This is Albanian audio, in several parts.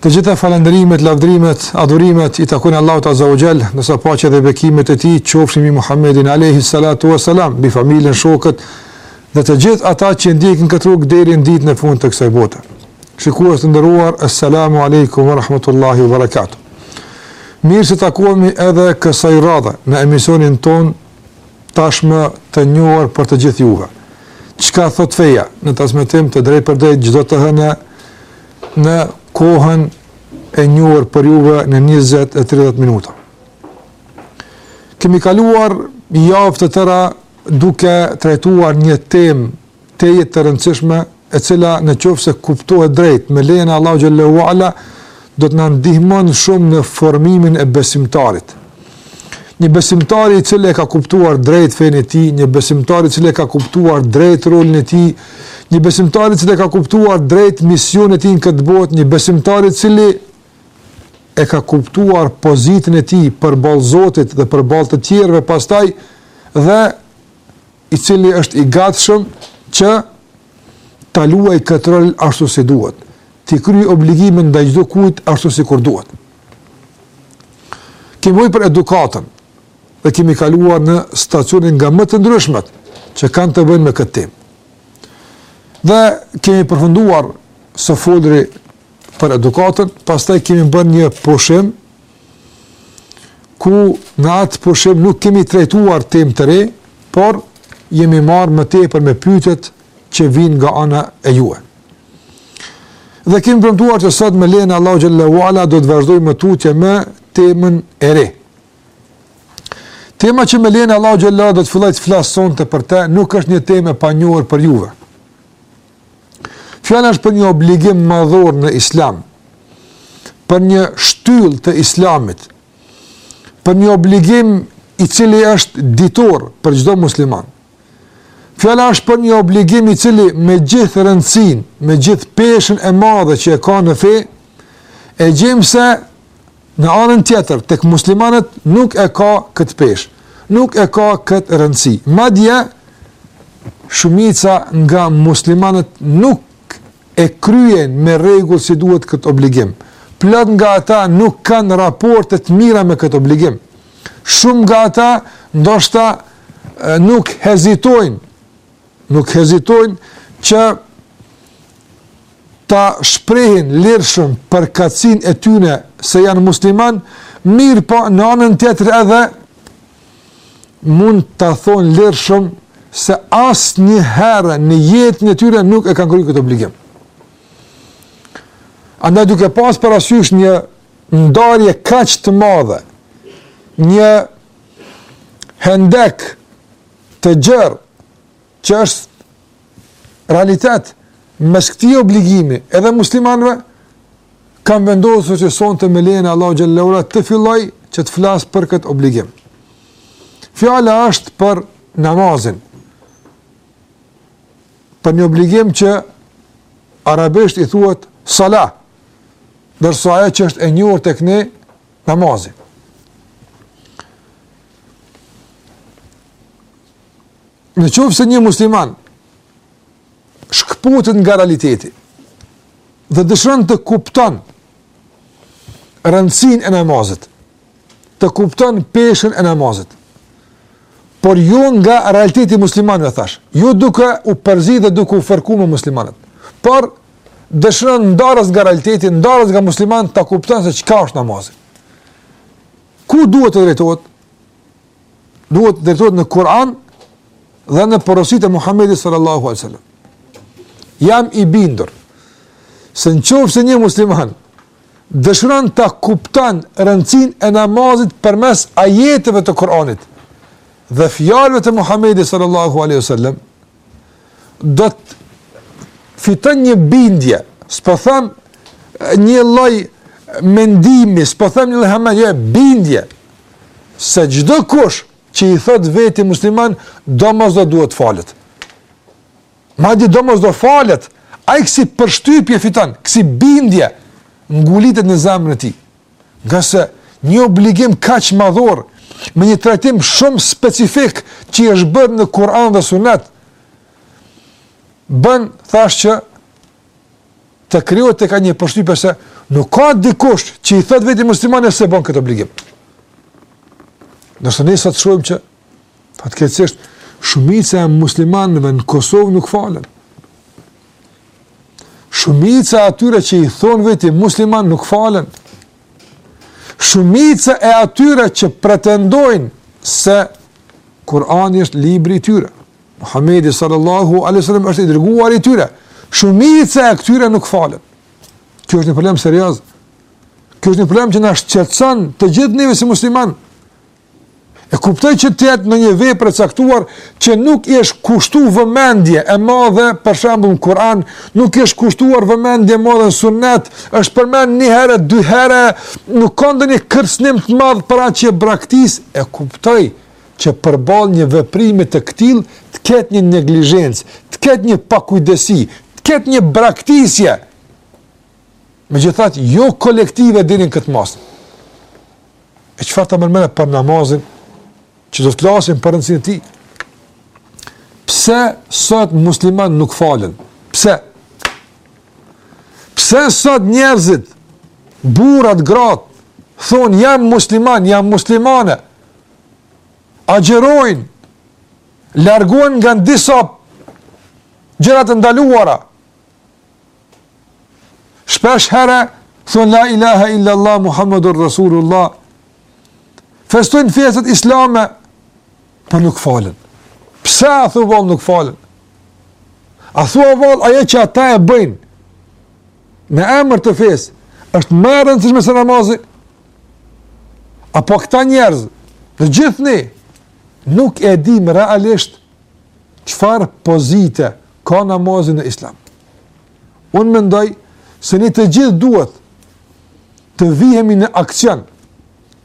Të gjitha falënderimet, lavdërimet, adhurimet i takojnë Allahut Azza wa Jall, ndërsa paqja dhe bekimet e Tij qofshin mbi Muhammedin alayhi salatu wa salam, mbi familjen, shokët dhe të gjithë ata që ndjekin këtë rrugë deri në ditën e fundit të kësaj bote. Shikues të nderuar, assalamu alaykum wa rahmatullahi wa barakatuh. Mirë se takohemi edhe kësaj radhe në emisionin tonë tashmë të njohur për të gjithë juve. Çka thotë feja në transmetim të drejtpërdrejtë çdo të hënë në kohën e njohur për juve në 20 e 30 minuta. Kemi kaluar javë të tëra duke trajtuar një temë tejet të rëndësishme, e cila në qoftë se kuptohet drejt me lejën e Allahut xhel-le ue ala, do të na ndihmon shumë në formimin e besimtarit. Një besimtar i cili e ka kuptuar drejt fenë e tij, një besimtar i cili e ka kuptuar drejt rolin e tij, një besimtar i cili e ka kuptuar drejt misionin e tij në këtë botë, një besimtar i cili e ka kuptuar pozitën e tij përballë Zotit dhe përballë të tjerëve pastaj dhe i cili është i gatshëm që ta luajë këtë rol ashtu si duhet, t'i kryejë obligimin ndaj çdokujt ashtu sikur duhet. Kemi folë për edukatën dhe kemi kaluar në stacione nga më të ndryshmet që kanë të bëjnë me këtë temë. Dhe kemi përfunduar së foluri për edukatën, pastaj kemi bërë një pushim, ku në atë pushim nuk kemi trajtuar temë të re, por jemi marrë më tepër me pyetjet që vijnë nga ana e juve. Dhe kemi premtuar që sot me lejen e Allahut xhel-le ue ala do të vazhdojmë më tutje me temën e re. Tema që me lejen e Allahut xhel-le do të filloj të flas sonte për të, nuk është një temë e panjohur për juve. Fjala është për një obligim madhor në Islam. Për një shtyllë të Islamit. Për një obligim i cili është ditor për çdo musliman. Fjala është për një obligim i cili me gjithë rëndësinë, me gjithë peshën e madhe që e ka në fe, e gjejmë se në anën tjetër, tek muslimanët nuk e ka këtë peshë, nuk e ka këtë rëndësi. Madje, shumica nga muslimanët nuk e kryen me rregull si duhet këtë obligim. Plot nga ata nuk kanë raporte të mira me këtë obligim. Shumë nga ata ndoshta nështë nuk hezitojnë, nuk hezitojnë që ta shprehin lirshëm përkatësinë e tyne se janë musliman, mirëpo në anën tjetër edhe mund ta thonë lirshëm se asnjëherë në jetën e tyre nuk e kanë kry këtë obligim. Andaj duke pas parasysh një ndarje kaq të madhe, një hendek të gjerë që është realitet mes këtij obligimi edhe muslimanve, kam vendosur që sonte me lejen e Allahut xhele shanuhu të filloj që të flas për këtë obligim. Fjala është për namazin, për një obligim që arabisht i thuhet salah, ndërsa ajo që është e njohur tek ne, Namazi. Në qoftë se një musliman shkëputet nga realiteti dhe dëshiron të kupton rëndësinë e namazit, të kupton peshën e namazit, por jo nga realiteti i muslimanëve thashë, jo duke u përzi dhe duke u fërku me muslimanët, por dëshiron ndaras nga realiteti, ndaras nga muslimanët ta kupton se çka është namazi. Ku duhet të drejtohet? Duhet të drejtohet në Kur'an dhe në porositë e Muhamedit sallallahu alaihi wasallam. Jam i bindur se në qoftë se një musliman dëshiron ta kupton rëndësinë e namazit përmes ajeteve të Kur'anit dhe fjalëve të Muhamedit sallallahu alaihi wasallam, do të fiton një bindje, s'po them një lloj mendimi, s'po them një lloj hamendje, jo, bindje se çdokush që i thotë veti musliman, domosdo duhet falet. Madje domosdo falet, ai kësi përshtypje fiton, kësi bindje ngulitet në zemrën e tij. Ngase një obligim kaq madhor, me një trajtim shumë specifik që i është bërë në Kur'an dhe Sunet, bën thashë që të krijohet tek ai një përshtypje se nuk ka dikush që i thotë veti musliman e s'e bën këtë obligim. Nëse ne sot shohim që Fatkeqësisht, shumica e muslimanëve në Kosovë nuk falen. Shumica e atyre që i thonë veti musliman nuk falen. Shumica e atyre që pretendojnë se Kurani është libri i tyre. Muhamedi sallallahu alaihi wasallam është i dërguari i tyre. Shumica e këtyre nuk falen. Kjo është një problem serioz. Kjo është një problem që na shqetëson të gjithë neve si musliman. E kuptoj që të jetë ndonjë vepër e caktuar që nuk i është kushtu vëmendje e madhe për shembull në Kur'an, nuk i është kushtuar vëmendje e madhe në Sunnet, është përmend një herë, dy herë, nuk ka ndonjë kërcënim të madh për atë që e braktis, e kuptoj që përballë një veprimi të këtill të ketë një neglizhencë, të ketë një pakujdesi, të ketë një braktisje. Megjithatë, jo kolektive deri në këtë masë. E çfarë ta merrni me mend për namazin, që do të flasim për rëndësinë e tij. Pse sot musliman nuk falen? Pse? Pse sot njerëzit, burrat, gratë, thonë jam musliman, jam muslimane, agjerojnë, largohen nga disa gjëra të ndaluara, Shpesh herë thonë la ilaha illa Allah Muhammadur Rasulullah. Festojnë festat islame, por nuk falen. Pse a thua vallë nuk falen? A thua vallë ajo që ata e bëjnë në emër të fesë, është më e rëndësishme se namazi? Apo këta njerëz, të gjithë ne, nuk e dimë realisht Çfarë pozite ka namazi në Islam? Unë mendoj se ne të gjithë duhet të vihemi në aksion,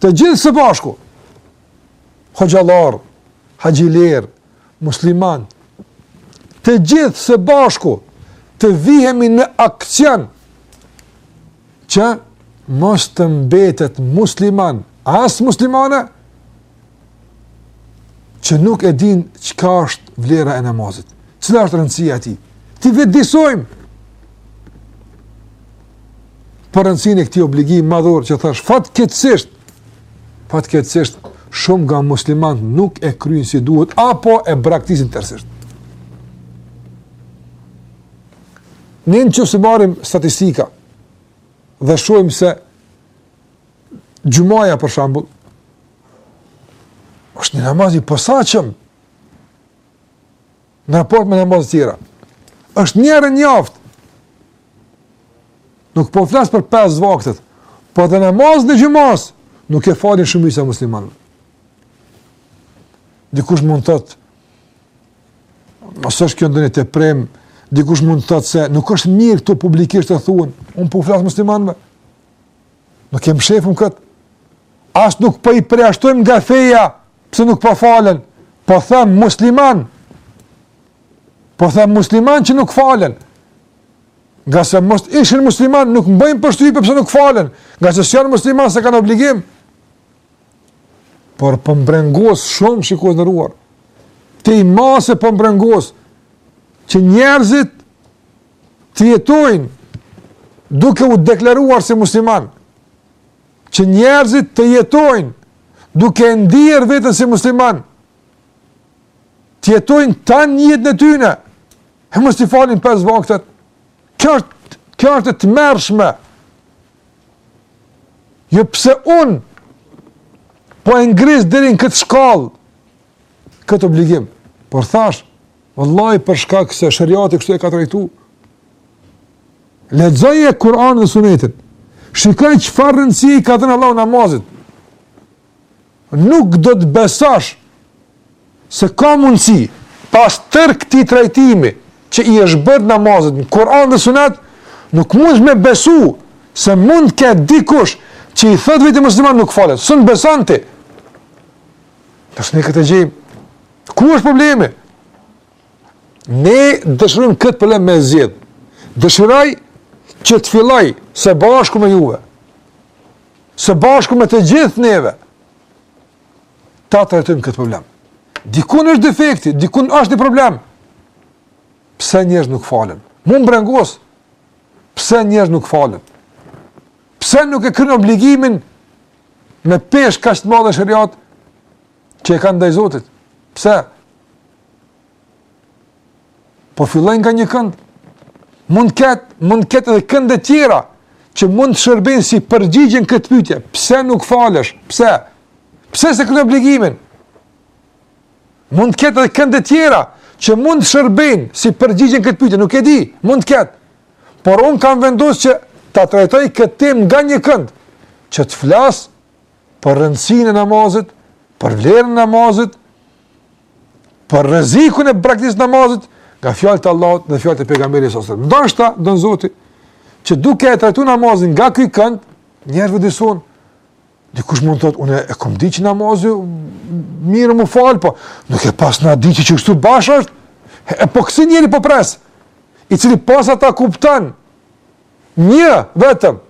të gjithë së bashku, hoxhallarë, haxhilerë, muslimanë, të gjithë së bashku të vihemi në aksion që mos të mbetet musliman, as muslimane, që nuk e din çka është vlera e namazit. Cila është rëndësia e tij? T'i vetëdijesojmë për rëndësinë e këtij obligimi madhor që thashë fatkeqësisht, fatkeqësisht shumë nga muslimanët nuk e kryejnë si duhet, apo e braktisin tërësisht. Ne në qoftë se marrim statistika, dhe shohim se xhumaja për shembull, është një namaz i posaçëm në raport me namazet tjera. është një herë në javë. Nuk po flas për 5 vaktet, po dhe namazin e xhumasë, nuk e falin shumica e muslimanëve. Dikush mund të thotë, Mos është kjo ndonjë teprim, dikush mund të thotë se nuk është mirë këtu publikisht të thuhen, unë po u flas muslimanëve. Nuk kemi fshehur këtë. As nuk po i përjashtojmë nga feja, pse nuk po falen? Po them musliman. Po them musliman që nuk falen. Ngase mos të ishin musliman, nuk më bën përshtypje pse nuk falen. Ngase s'janë musliman s'e kanë obligim. Por po m'brengos shumë shikues të nderuar. Tej mase po m'brengos që njerëzit të jetojnë duke u deklaruar si musliman. Që njerëzit të jetojnë duke ndier veten si musliman. Të jetojnë tanë jetën e tyne. E mos t'i falin pesë vaktet. Kjo është, kjo është e tmerrshme. Jo pse unë, po e ngris deri n'këtë shkallë, këtë obligim. Por thash, vallahi për shkak se sheriati kështu e ka trajtu. Lexoje Kur'anin dhe sunetin. Shikoje çfarë rëndësi i ka dhënë Allahu namazit. Nuk do të besosh se ka mundësi pas tërë këtij trajtimi që i është bërë namazit në Kur'an dhe Sunet, nuk mund me besu se mund të ketë dikush që i thotë vetes musliman nuk falet. S'un beson ti. Dot këtë gjë. Ku është problemi? Ne dëshirojmë këtë problem me zgjidh. Dëshiroj që të filloj së bashku me juve. së bashku me të gjithë neve, ta trajtojmë këtë problem. Dikun është defekti, dikun është një problem. Pse njerëz nuk falen? Mu më brengos, pse njerëz nuk falen? Pse nuk e kryejnë obligimin me peshë kaq të madhe n'sheriat që e kanë ndaj Zotit? Pse? Po filloj nga një kënd. Mund t'ketë, mund t'ketë edhe kënde të tjera që mund të shërbejnë si përgjigje n'këtë pyetje, pse nuk falesh? Pse? Pse s'e kryen obligimin? Mund të ketë edhe kënde tjera që mund të shërbejnë si përgjigje n'këtë pyetje, nuk e di, mund të ketë. Por unë kam vendos që ta trajtoj këtë temë nga një kënd, që të flas për rëndësinë e namazit, për vlerën e namazit, për rrezikun e braktisjes së namazit nga fjalët e Allahut dhe fjalët e pejgamberit sallallahu alajhi wasallam. Ndoshta don Zoti që duke e trajtuar namazin nga ky kënd, njerëzit dison dikush mund të thotë unë e kam ditë që namazi mirë me fal po, nuk e paskna ditë që kështu bash është. E po kësi njeri po pres. I cili posa ta kupton një vetëm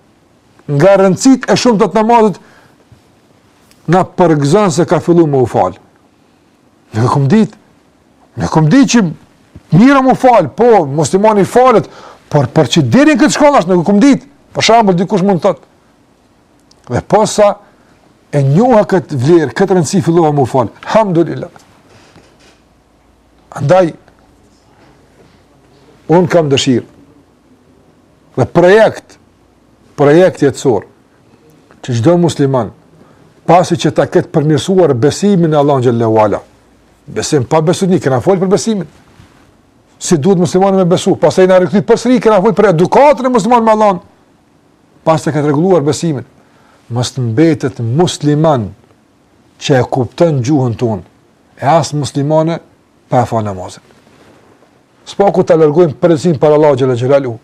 nga rëndësitë e shumta të namazit na përgëzon se ka filluar me u fal. Unë e kom dit, unë e kom dit që mirë m'u falë, po, muslimani falet, por por që deri n'këtë shkollë është, nuk e kom dit, për shembull, dikush mund të thotë. Dhe posa e njoha këtë vlerë, këtë rëndësi fillova m'u falë, alhamdulillah. Andaj, unë kam dëshirë, Dhe projekt, projekt jetësor, që çdo musliman, pasi që ta ketë përmirësuar besimin në Allahun xhelle ue ala, besim pa besu nuk, kena folë për besimin, si duhet muslimani me besu, pa u rrek ti përsëri, kena folë për edukatën e muslimanit me Allahun, pasi ta ketë rregulluar besimin, mos të mbetet musliman, që e kupton gjuhën tonë, e as muslimane, pa e fal namazin. Së paku ta largojmë përgjegjësinë para Allahut xhelle xhelaluhu.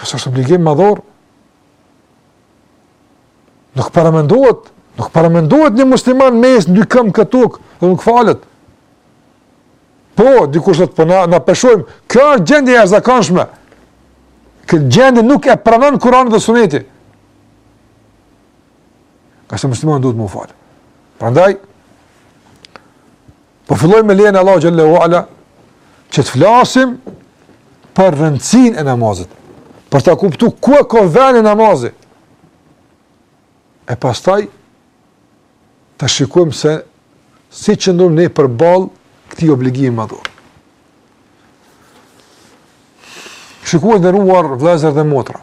Ky është obligim madhor. Nuk paramendohet, nuk paramendohet një musliman me ecë në dy këmbë në tokë, dhe nuk falet. Po, dikush thotë po na na pengojnë, kjo është gjendje e jashtëzakonshme. Këtë gjendje nuk e pranon kurani dhe suneti. Ngase muslimani duhet me u falë. Prandaj, po filloj me lejen e Allahut xhelle ue ala, që të flasim për rëndësinë e namazit, për ta kuptu ku e ka venin namazi, e pastaj, ta shikojmë se si qëndrojmë ne përballë këtij obligimi madhor. Shikues të nderuar vëllezër dhe motra,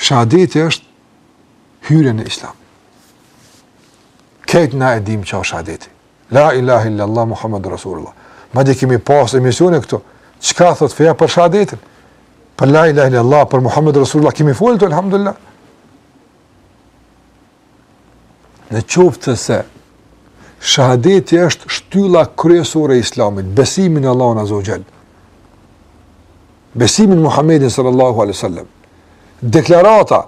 Shahadeti është hyrje në islam. Krejt na e dimë çka është shahadeti. La ilahe illallah Muhammedun Rasulullah. Madje kemi pas emisione këtu. Çka thot feja për shahadetin? Për la ilahe illallah, për Muhammedun Rasulullah. Kemi folë këtu, alhamdulillah. Në qoftë se shahadeti është shtylla kryesore e islamit, besimi në Allahun Azza wa Jall. Besimi në Muhamedin sallallahu alaihi wasallam. Deklarata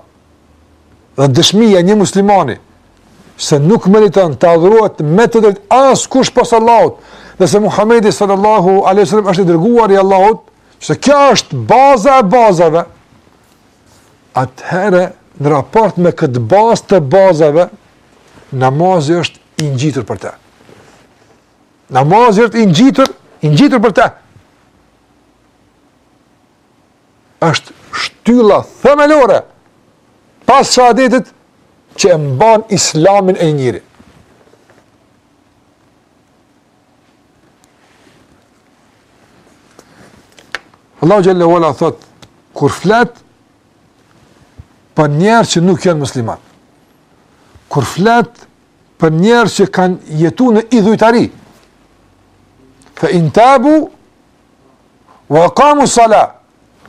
dhe dëshmia e një muslimani se nuk meriton të adhurohet me të drejtë askush pos Allahut, dhe se Muhamedi sallallahu alaihi wasallam është i dërguar i Allahut, se kjo është baza e bazave atëherë në raport me këtë bazë të bazave, namazi është i ngjitur për të. Namazi është i ngjitur, i ngjitur për të. Është shtylla themelore pas shahadetit që e mban islamin e njeriut. Allahu xhelle ue ala thot, kur flet për njerëz që nuk janë musliman, kur flet për njerëz që kanë jetu në idhujtari, fe in tabu, wa ekamu sala,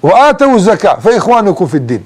wa ateu zeka, fe ikhuanukum fid din.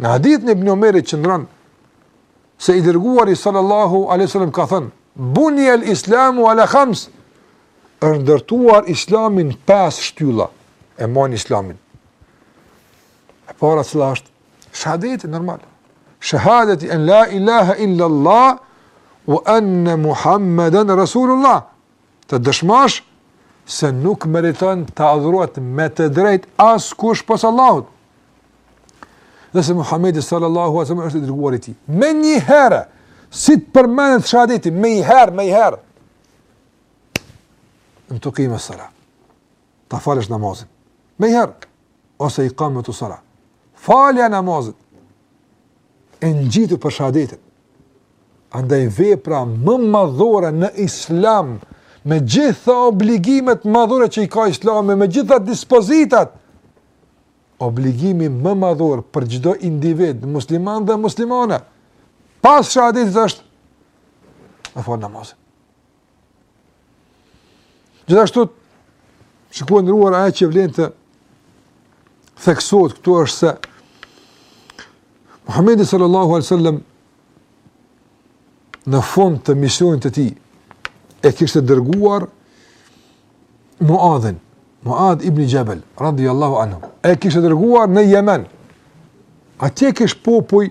Në hadithin Ibn Omerit qëndron, se i dërguari sallallahu a.s. ka thënë, bunijel islamu ala khams, është ndërtuar islami n'pes shtylla, e mon islamin. E para cila është, shahadeti normal, shahadeti en la ilaha illa Allah, ue enne Muhammeden Rasulullah, të dëshmosh se nuk meriton të adhurohet me të drejtë askush pos Allahut. Dhe se Muhamedi sallallahu alaihi wasallam është i dërguari i tij. Menjëherë, si të përmendet shahadeti, menjëherë, menjëherë. Ue tukime sala. Ta falësh namazin. Menjëherë. Ose ikametu sala. Falja namazit. e ngjitur për shahadetin. Andaj vepra më madhore në islam, me gjitha obligimet madhore që i ka islami, me gjitha dispozitat, obligimi më madhor për çdo individ, musliman dhe muslimane, pas shahadetit është, ta falë namazin. Gjithashtu, shikues të nderuar ajo që vlen të theksohet këtu është se Muhammedi sallallahu alai sallam në fund të misionit të tij e kishte dërguar Muadhin, Muadh ibn Gjebel, radiallahu anhu, e kishte dërguar në Jemen. Atje kish popuj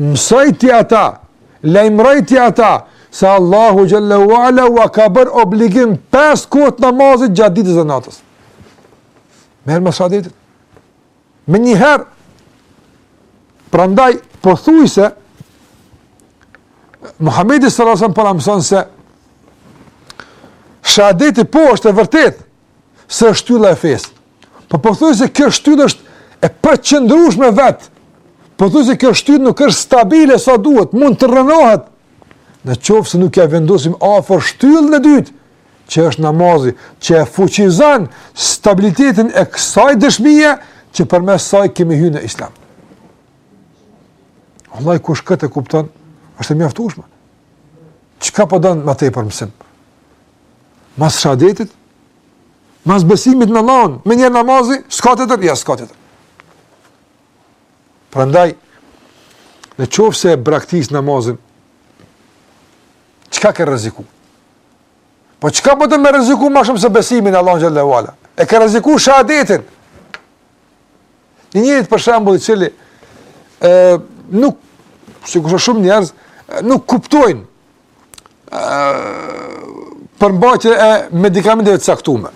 Mësoji ti ata, lajmëroji ti ata, se Allahu Xhelle ue Ala ua ka bërë obligim pesë kohët namazit gjatë ditës dhe natës. Menjë mas shahadetit. Menjëherë, prandaj, pothuajse, Muhammedi sallallahu alejhi ue sellem po na mëson se, shahadeti po është e vërtetë, se është shtylla e fesë. Po pothuajse kjo shtyllë është e paqëndrueshme vetë. Pothuajse kjo shtyllë nuk është stabile sa duhet, mund të rrënohet. Në qoftë se nuk ja vendosim afër shtyllën e dytë, që është namazi, që e fuqizon stabilitetin e kësaj dëshmie që përmes saj kemi hyrë në Islam. Vallahi kush këtë e kupton, është e mjaftushme. Çka po don më tepër mësim? Mas shadetit, mas besimit n'Allahun, menjëherë namazi, s'ka tjetër, jo, s'ka tjetër. Prandaj, në qoftë se e braktis namazin, çka ke rreziku? Po çka po don me rreziku ma shumë se besimin n'Allahun xhelle ue ala E ke rreziku shadetin. Një njeri për shembull i cili, e, nuk, sikur sot shumë njerëz, nuk kuptojnë përmbajtje e medikamenteve të caktuara.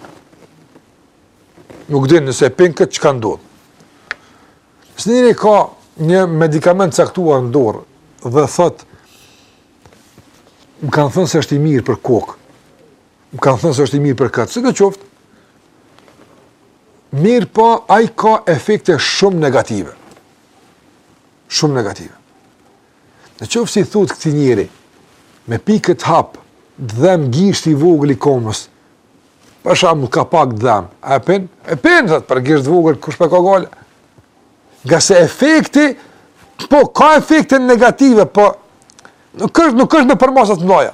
Nuk din nëse e pin këtë çka të ndodh. Se njeri ka një medikament të caktuar në dorë dhe thot më kanë thënë se është i mirë për kokë. Më kanë thënë se është i mirë për këtë. Sido qoftë, mirëpo ai ka efekte shumë negative. Shumë negative. Në qoftë se i thotë këtij njeri, me pi këtë hap, dhem gishti i vogël i komës, për shembull ka pak dhem, a e pin? E pin, thot, për gisht të vogël, kush po ka gajle? Ngase efekti, po, ka efekte negative, po, nuk është, nuk është në përmasat e mdhaja.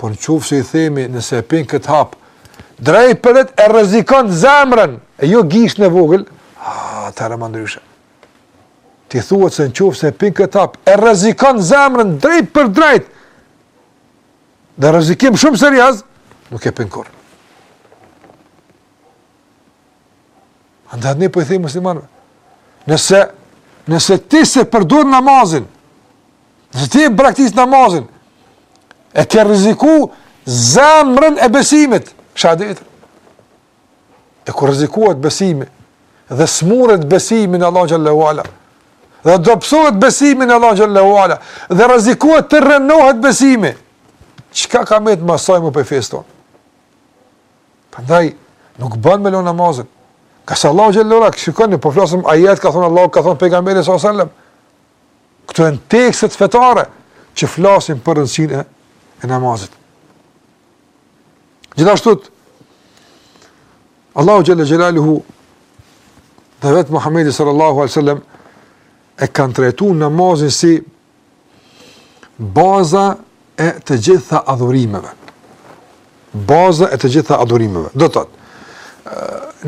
Por në qoftë se i themi, nëse e pin këtë hap, drejtpërdrejt e rrezikon zemrën, e jo gishtin e vogël, atëherë ma ndryshe. T'i thuhet se në qofë se e pin këtë hap, e rrezikon zemrën drejtpërdrejt, dhe rrezikim shumë serioz, nuk e pin kurrë. Andaj ne po i themi muslimanëve, nëse nëse ti s'e përdor namazin, nëse ti e braktis namazin, e ke rreziku zemrën e besimit, shehadetit. E kur rrezikohet besimi dhe smuret besimi në Allahun xhelle ue ala. Dhe dobësohet besimi në Allahun xhelle ue ala dhe rrezikohet të rrënohet besimi. Çka ka me të met ma prej fesë tonde? Prandaj nuk bën me lënë namazin. Ngase Allahu xhelle ue ala, shikoni po flasim ajet ka thon Allah, ka thon pejgamberi sallallahu alajhi wasallam. Këto janë tekstet fetare që flasin për rëndësinë e namazit. Gjithashtu Allahu xhelle xhelaluhu dhe vet Muhamedi sallallahu alaihi wasallam e kanë trajtuar namazin si baza e të gjitha adhurimeve. Baza e të gjitha adhurimeve. Do të thotë,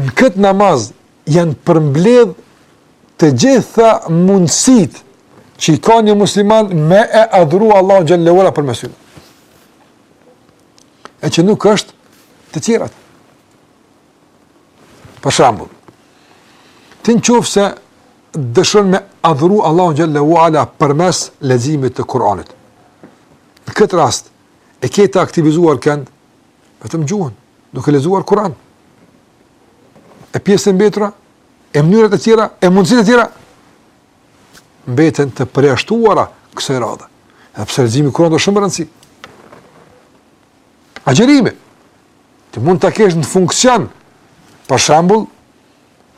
në këtë namaz janë përmbledh të gjitha mundësit që i ka një musliman me e adhuru Allahun xhelle ue ala përmes tyre. e që nuk është të tjerat. Për shembull, ti në qofë se dëshiron me adhuru Allahun xhelle ue ala përmes leximit të Kuranit. Në këtë rast, e ke të aktivizuar kënd, vetëm gjuhën, duke lexuar Kuran. E pjesa e mbetura, e mënyrat e tjera, e mundësit e tjera, mbeten të përjashtuara kësaj radhe. Edhe pse leximi i Kuranit ka shumë rëndësi. Agjërimi. Ti mund ta kesh në funksion, për shembull,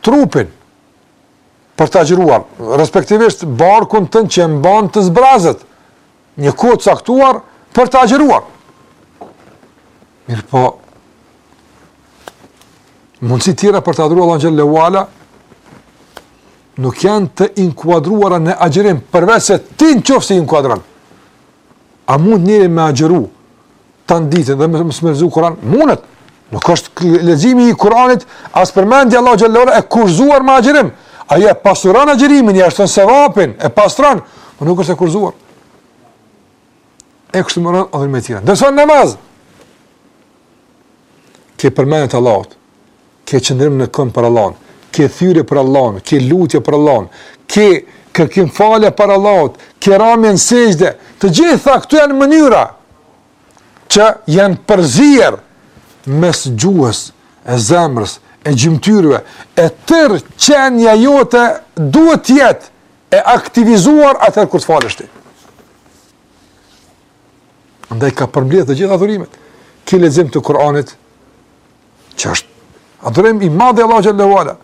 trupin, për të agjëruar, respektivisht barkun tënd që e mban të zbrazët, një kohë të caktuar për të agjëruar. Mirëpo, mundësi të tjera për të adhuruar Allahun xhele ue ala, nuk janë të inkuadruara në agjërim, përveç se ti në qoftë se i inkuadron. A mund njeri me agjëru, tan ditën dhe mos me lexu Kur'an, mundet. Nuk është leximi i Kur'anit as përmendja e Allahut xhele ue ala e kushtëzuar me agjërim. Ajo e pasuron agjërimin, ia shton sevapin, e pastron, por nuk është e kushtëzuar. E kështu me radhë, adhurime tjera. Ndërsa në namaz, ke përmendje të Allahut, ke qëndrim në këmbë për Allahun, ke thirrje për Allahun, ke lutje për Allahun, ke kërkim falje prej Allahut, ke ramje në sexhde, të gjitha këto janë mënyra që janë përzier mes gjuhës e zemrës e gjymtyrëve e tër qenia jote duhet të jetë e aktivizuar atëherë kur të falesh ti. Andaj ka përmbledhë të gjitha adhurimet. Ki lexim të Kur'anit, që është adhurim i madh i Allahut xhele ue ala.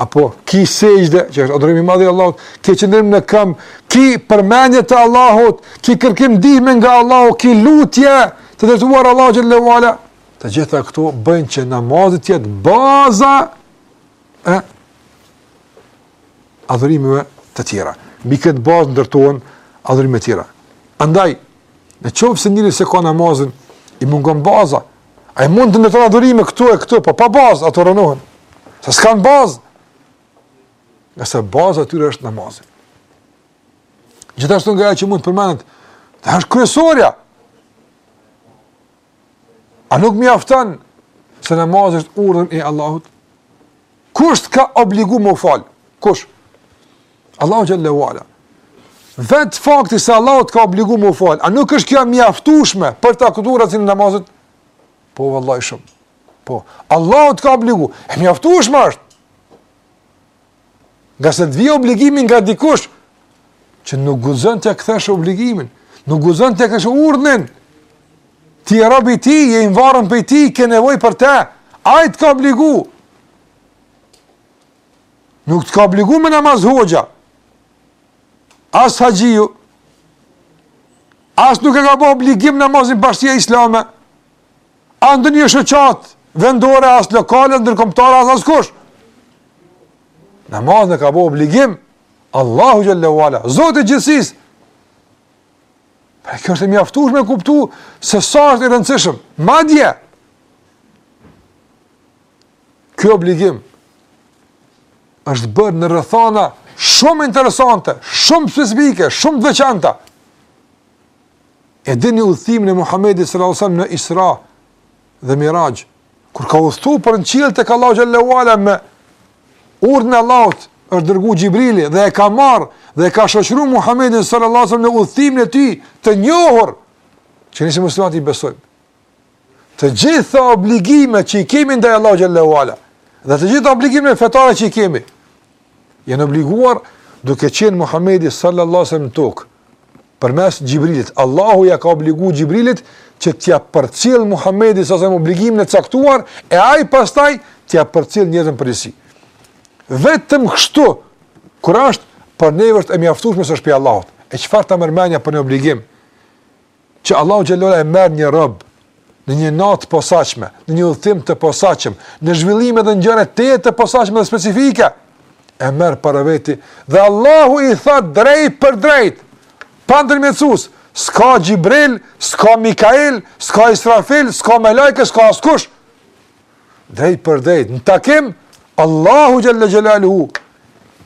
Apo ki sexhde, që është adhurim i madh i Allahut, ki qëndrim në këmbë, ki përmendje të Allahut, ki kërkim ndihme nga Allahu, ki lutje të drejtuar Allahut xhele ue ala. Të gjitha këto bëjnë që namazi të jetë baza e adhurimeve të tjera. Mbi këtë bazë ndërtohen adhurime të tjera. Andaj, në qoftë se njeri s'e ka namazin, i mungon baza, Ai mund të ndërton adhurime këtu e këtu, po pa bazë, ato rrënohen. Se s'kanë bazë. Ngase baza e tyre është namazi. Gjithashtu nga ajo që mund të përmendet, ajo është kryesorja. A nuk mjafton se namazi është urdhën i Allahut? Kush t'ka obligu me u falë? Kush? Allahu xhele ue ala. Vetë fakti se Allahu të ka obligu me u fal, a nuk është kjo e mjaftueshme për ta kuptuar rëndësinë e namazit? Po vallahi shumë. Po, Allahu të ka obligu. E mjaftueshme është. Ngase të vjen obligimi nga dikush që nuk guxon t'ia kthesh obligimin, nuk guxon t'ia kthesh urdhnin. Ti je rob i tij, je i varun prej tij, ke nevojë për te, ai të ka obligu. Nuk të ka obligu me namaz hoxha. As haxhiu. As nuk e ka bo obligim namazin bashkësia islame. As ndonjë shoqatë, vendore, as lokale, ndërkombëtare, as askush. Namazin e ka bo obligim Allahu xhele ue ala. Zoti i gjithësisë. Pra kjo është e mjaftushme me kuptu se sa është i rëndësishëm. Madje. Ky obligim është bërë në rrethana shumë interesante, shumë specifike, shumë të veçanta. E dini udhëtimin e Muhamedit sallallahu alajhi wasallam në Isra dhe Miraj, kur ka udhëtuar për në qiell tek Allahu xhallahu ala me urdhën e Allahut, është dërguar Xhibrili dhe e ka marr dhe e ka shoqëruar Muhamedin sallallahu alajhi wasallam në udhëtimin e tij të njohur që ne si muslimanët i besojmë. Të gjitha obligimet që i kemi ndaj Allahut xhallahu ala dhe të gjitha obligimet fetare që i kemi janë obliguar duke qenë Muhamedi sallallahu alaihi wasallam n'tokë përmes Xhibrilit. Allahu ja ka obliguar Xhibrilit që t'ia përcjell Muhamedit a.s. obligimin e caktuar e ai pastaj t'ia përcjell njerëzve në përgjithësi. Vetëm kështu kur asht për ne është e mjaftueshme se është prej Allahut. E çfarë ta merr mendja për një obligim? që Allahu xhallahu e merr një rob në një natë të posaçme, në një udhtim të posaçëm, në zhvillime dhe ngjarje të tjera të posaçme dhe specifike, e merr para vetes dhe Allahu i tha drejt për drejt, pa ndërmjetësues, s'ka Xhibril, s'ka Mikail, s'ka Israfil, s'ka Melajke, s'ka askush. Drejt për drejt, në takim Allahu xhallahu xhelaluhu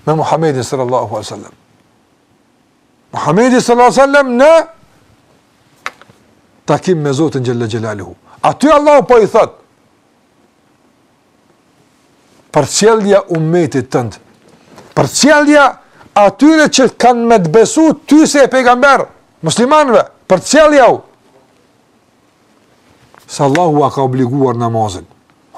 me Muhammedin sallallahu alaihi wasallam. Muhamedi sallallahu alaihi wasallam në takim me Zotin xhalla xhelaluhu. Aty Allahu po i thot përcillja ummetit tënd. Përcillja atyre që kanë me të besu ty se je pejgamber, muslimanve, përcillja u. Se Allahu e ka obliguar namazin.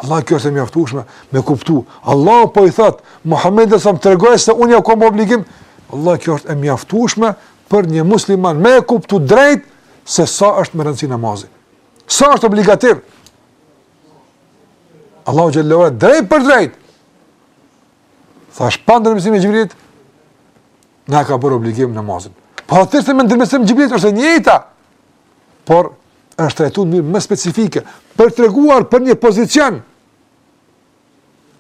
Vallahi kjo është e mjaftueshme me kuptu. Allahu po i thot Muhammedit a.s. tregoju se unë jua kom obligu. Vallahi kjo është e mjaftueshme për një musliman me kuptu drejt se sa është me rëndësi namazi. Sa është obligativ. Allahu xhallahu drejt për drejt. Thash pa ndërmjetësimin e Xhibrilit, na ka bërë obligim namazin. Po edhe me ndërmjetësim t'Xhibrilit është e njëta. por është trajtuar në mënyrë më specifike për treguar për një pozicion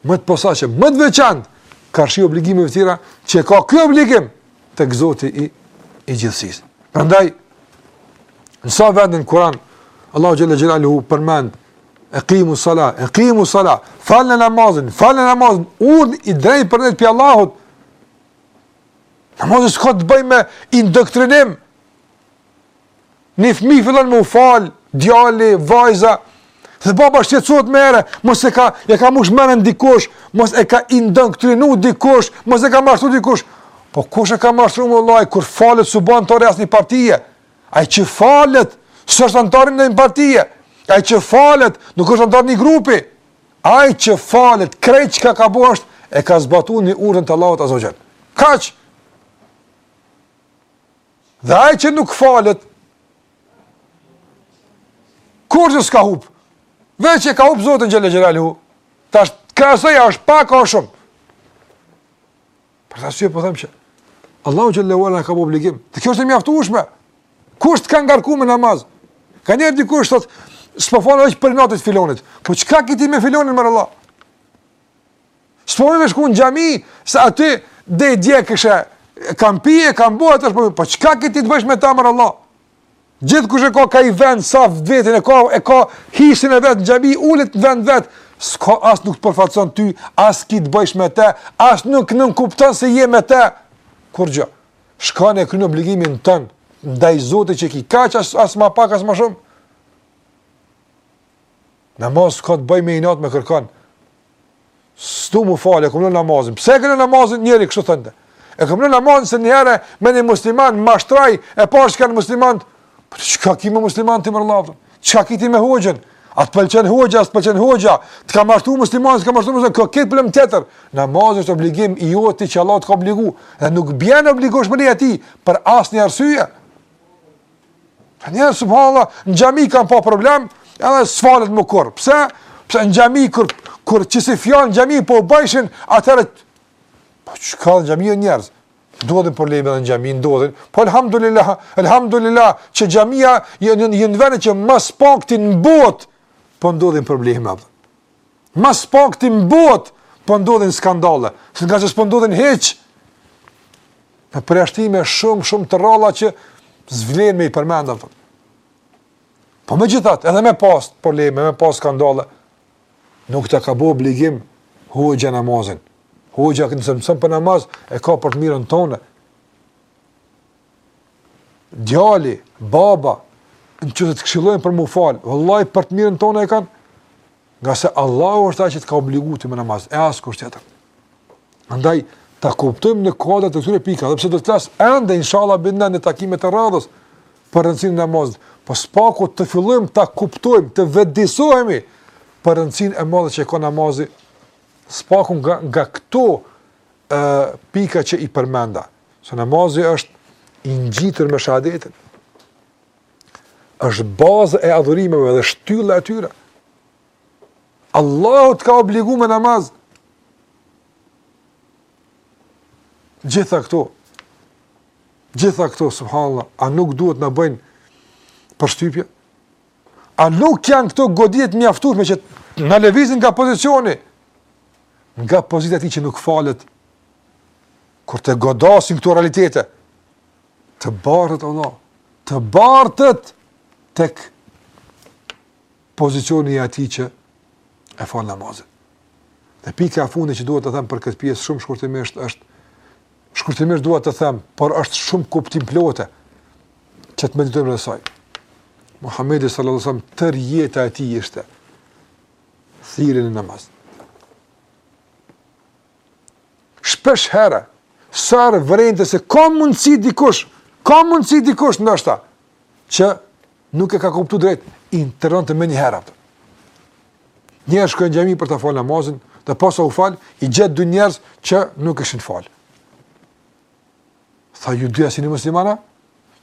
më të posaçëm, më të veçantë karshi obligimeve të tjera që ka ky obligim tek Zoti i i gjithësisë. Prandaj në sa vende n'Kur'an Allahu xhalla xhelalu përmend ekimu sala, ekimu sala, falne namazin, falne namazin, urdhën i drejt për drejt prej Allahut. Namazi s'ka të bëj me indoktrinim, Një fëmijë fillon me u fal, djali, vajza, dhe baba shqetësohet menjëherë, mos e ka, e ka mush mendjen dikush, mos e ka indoktrinu dikush, mos e ka mashtru dikush. Po kush e ka mashtru mor vlla, kur falet s'u ba anëtar i asnjë partije? Ai që falet, s'është anëtar i ndonjë partije? Ai që falet, nuk është anëtar i një grupi? Ai që falet, krejt çka ka bo është, e ka zbatu një urdhën të Allahut Azze ue Xhel. Kaq! Dhe ai që nuk falet kurgjo s'ka hup. Veç që ka hup Zotin xhele xhelaluhu. Tash arsyeja është pak a shumë. Për t'arsye po them që Allahu xhele ue ala ka obligim. Dhe kjo është e mjaftueshme. Kush të ka ngarkuar me namaz? Ka nëjherë dikush thotë s'po falet për inat të filonit. Po çka ke ti me filonin mre vlla? S'po me shku në gjami, se aty dhe i dje këshe, kam pije, kam bo, atë është po, po qka këti të bësh me ta mërë Allah? Gjithë kush e ka ka i vend, sa vetin e ka, e ka hisin e vetë në gjami, ullit në vend vetë, s'ka asë nuk të përfacon ty, asë ki të bësh me te, asë nuk nën kuptan se je me te, kur gjë, shka në e krynë obligimin tënë, ndaj zote që ki, ka që asë as ma pak, asë ma shumë, Namaz s'ka të bëjë me inat me kërkan. S'du m'u falë, e kom lonë namazin. Pse e kom lonë namazin njëri, kështu thotë. E kom lonë namazin se njëherë mu një musliman më mashtroi, e parë që kanë muslimant. Po çka ki me muslimanët mre vlla? Çka ki ti me hoxhën? A të pëlqen hoxha, a s'të pëlqen hoxha? Të ka martu musliman, të ka martu musliman, ka këtë problem tjetër. Namazi është obligim i joti që Allahu ta ka obligu. Dhe nuk bjen obligueshmëria e tij, për asnjë arsye. Njerëz, subhanallah, në xhami kanë pa problem, edhe s'falet më kurrë. Pse? Pse në xhami, kur, kur që ishin fjalë në xhami, po u bojshin, atëherë, po çka në xhami janë njerëz? Ndodhin probleme edhe në xhami, ndodhin. Po elhamdulillah, elhamdulillah, që xhamiat janë vene që ma së pakti në botë, po ndodhin probleme. Ma së pakti në botë, po ndodhin skandale, se gati s'po ndodhin hiç, me përjashtime shumë, shumë të ralla që s'vlen me i përmend ato. po megjithatë, edhe me pas probleme, me pas skandale, nuk ta ka bo obligim hoxha namazin, hoxha nëse të mëson për namaz, e ka për të mirën tane, djali, baba, në qoftë të këshilojnë për mu falë, vëllai për të mirën tane e kanë, Ngase Allahu është ai që të ka obligu ty me namaz, e askush tjetër. Andaj ta kuptojmë në kuadër të këtyre pikave, edhe pse do të flas ende inshallah binda në takimet e radhës për rëndësinë e namazit. Po së paku të fillojmë ta kuptojmë, të vetëdijesohemi për rëndësinë e madhe që ka namazi. Së paku nga nga këto ë pika që i përmenda. Se namazi është i ngjitur me shahadetin. është baza e adhurimeve dhe shtylla e tyre. Allahu të ka obligu me namaz. Gjitha këto, gjitha këto, subhanallah, a nuk duhet të na bëjnë përshtypje? A nuk janë këto goditje të mjaftueshme që na lëvizin nga pozicioni? Nga pozita e atij që nuk falet, kur të godasin këto realitete, Të bartet o no, të bartet tek pozicioni i atij që e fal namazin. Dhe pika e fundit që duhet të them për këtë pjesë shumë shkurtimisht është shkurtimisht duhet të them, por është shumë kuptimplote që të meditojmë rreth saj. Muhammedi sallallahu alaihi wasallam tërë jeta e tij ishte thirrje në namaz. Shpeshherë, sa herë vërente se ka mundësi dikush, ka mundësi dikush ndoshta, që nuk e ka kuptu drejt, intervenonte menjëherë. Njëherë shkoi në xhami për të falë namazin, dhe posa u fal, i gjeti dy njerëz që nuk ishin falë. Tha ju dy a s'jeni muslimanë?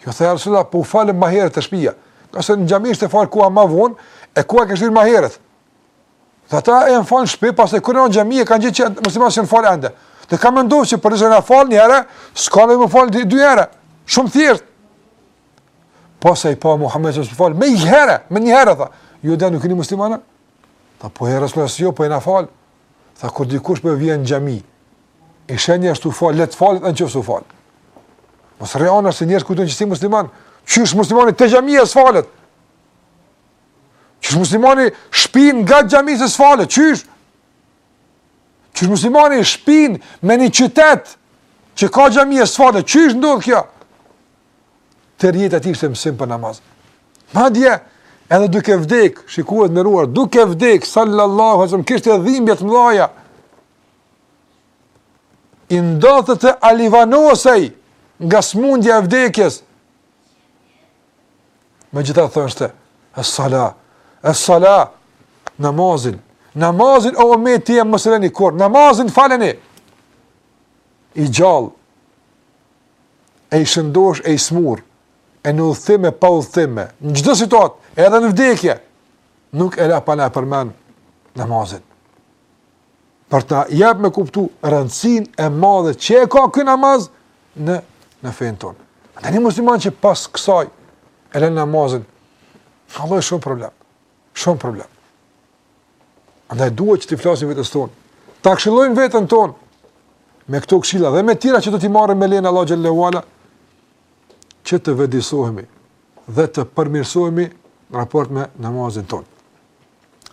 Jo, tha, ja Resulallah, po u falëm më herët te shpija. Ngase në xhami ishte falë koha ma vonë, e koha kishte hi më herët. Dhe ata janë falë në shpi, pastaj kanë ardhë në xhami, e kanë gjetë që muslimanët s'janë falë ende. Dhe kanë menduar që pasi jena falë një herë, s'kena me u falë dy, dy herë. Shumë thjesht. Posa i pa Muhammedi s'u falën, menjëherë, menjëherë, tha. Ju dy nuk jeni muslimanë? Tha, po ja Resulallah jo, po jena falë. Tha, kur dikush prej jush vjen në xhami, i sheh njerëzit tu u falë, le të falet, edhe pse është falë. Mos rri anash se njerëzit kujtojnë që s'je musliman, qysh muslimani te xhamia s'falet. Qysh muslimani shpinë ngat xhamisë s'falet, qysh? Qysh muslimani shpinë në një qytet që ka xhami e s'falet, qysh ndodh kjo? Tërë jeta e tij ishte mësim për namaz. Madje, edhe duke vdek, shikues të nderuar, duke vdek, sallallahu alaihi wasallam, kishte dhimbje të mëdha. I ndodhte të alivanosej nga smundja e vdekjes, Me gjitha thënë thoshte, es-sala, es-sala, namazin, namazin, o umeti im mos e leni kurrë, namazin, faleni, i gjall, e i shëndosh, e i smur, e në udhëthime, pa udhëthime, në çdo situatë, edhe në vdekje, nuk e la pa na e përmend namazin. për ta jep me kuptu rëndësin e madhe që e ka ky namaz në, në fejnë tonë. Në një musliman që pas kësaj e le namazin, vallahi shumë problem, shumë problem. Andaj duhet që t'i flasim vetes tonë, ta këshillojmë veten tonë, me këto këshilla dhe me tjera që do t'i marrim me lejen e Allahut xhelle ue ala, që të vetëdijesohemi dhe të përmirsohemi në raport me namazin tonë.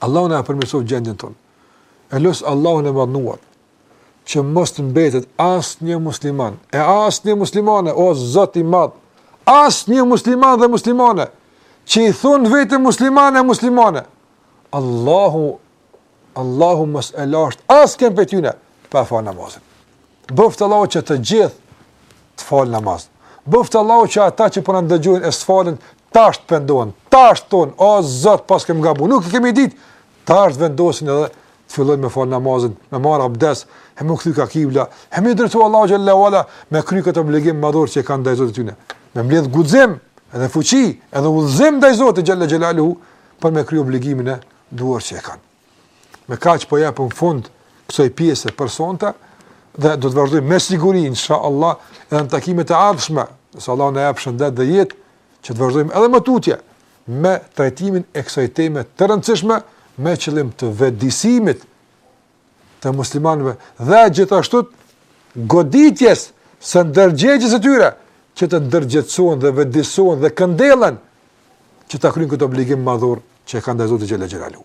Allahu na e përmirsoftë gjendjen tonë. E lus Allahun e madhnuar që mos të mbetet asnjë musliman, e asnjë muslimane, o zot i madh, asnjë musliman dhe muslimane, që i thonë vetes musliman e muslimane. Allahu, Allahu mos e lashtë askënd prej tyne, pa e fal namazin. Bëftë Allahu që të gjithë të falin namaz. Bëftë Allahu që ata që po na dëgjojnë e s'falen, tash të pendohen, tash të thonë, o zot paskem gabu, nuk e kemi ditë, Tash të vendosin edhe të fillojnë me fal namazin, me marr abdes, e m'u kthy ka kibla, e m'iu drejtu Allahut xhelle ue ala me kry këtë obligim madhor që kanë ndaj Zotit tyne. Me mbledh guxim, edhe fuqi, edhe udhëzim ndaj Zotit xhelle xhelaluhu për me kry obligimin e duhur që kanë. Me kaq po i japim fund kësaj pjese për sonta dhe do të vazhdojmë me siguri inshallah edhe në takimet e ardhshme, nëse Allahu na jep shëndet dhe jetë që të vazhdojmë edhe më tutje me trajtimin e kësaj teme të rëndësishme me qëllim të vetëdijesimit të muslimanëve dhe gjithashtu goditjes së ndërgjegjës së tyre që të ndërgjegjësohen dhe vetëdijesohen dhe këndellen që ta kryejnë këtë obligim madhor që e kanë ndaj Zotit xhelle xhelaluhu.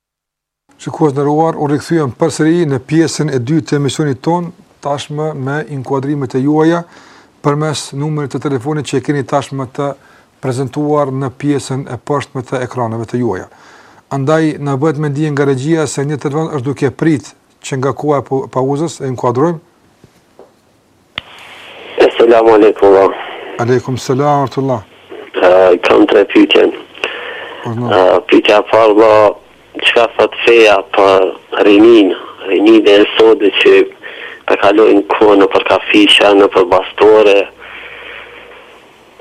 Shikues të nderuar, u rikthyem përsëri në pjesën e dytë të emisionit tonë, tashmë me inkuadrimet e juaja përmes numrit të telefonit që e keni tashmë të prezantuar në pjesën e poshtme të ekraneve të juaja. Andaj na bëhet me dije nga regjia se një telefon është duke prit që nga koha e pauzës, e inkuadrojmë. Eselamu alejkum vëlla. Alejkum selam ue rahmetullah. I kam tre pyetje. Po na. Pyetja e parë vëlla, çka thot feja për rininë, rininë e sodit që ta kalojnë kohën nëpër kafiqa, nëpër bastore,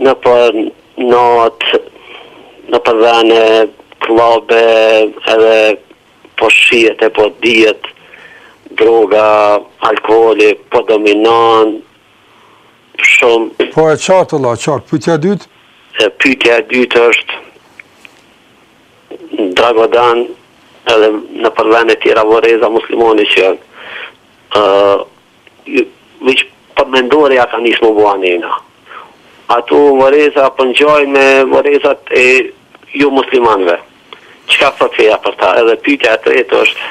nëpër natë, nëpër vene, klabe, edhe po shihet e po dihet droga alkoholi po dominon shumë. Po e qartë Allah, e qartë. Pyetja e dytë? E pyetja e dytë është Dragodan edhe në nëpër vende tjera vorreza muslimane që janë. Veq përmendore ia ka nis me u bo anena. Ato vorreza po ngjajnë me vorrezat e jomuslimanëve. Çka thotë feja për ta? Edhe pyetja e tretë është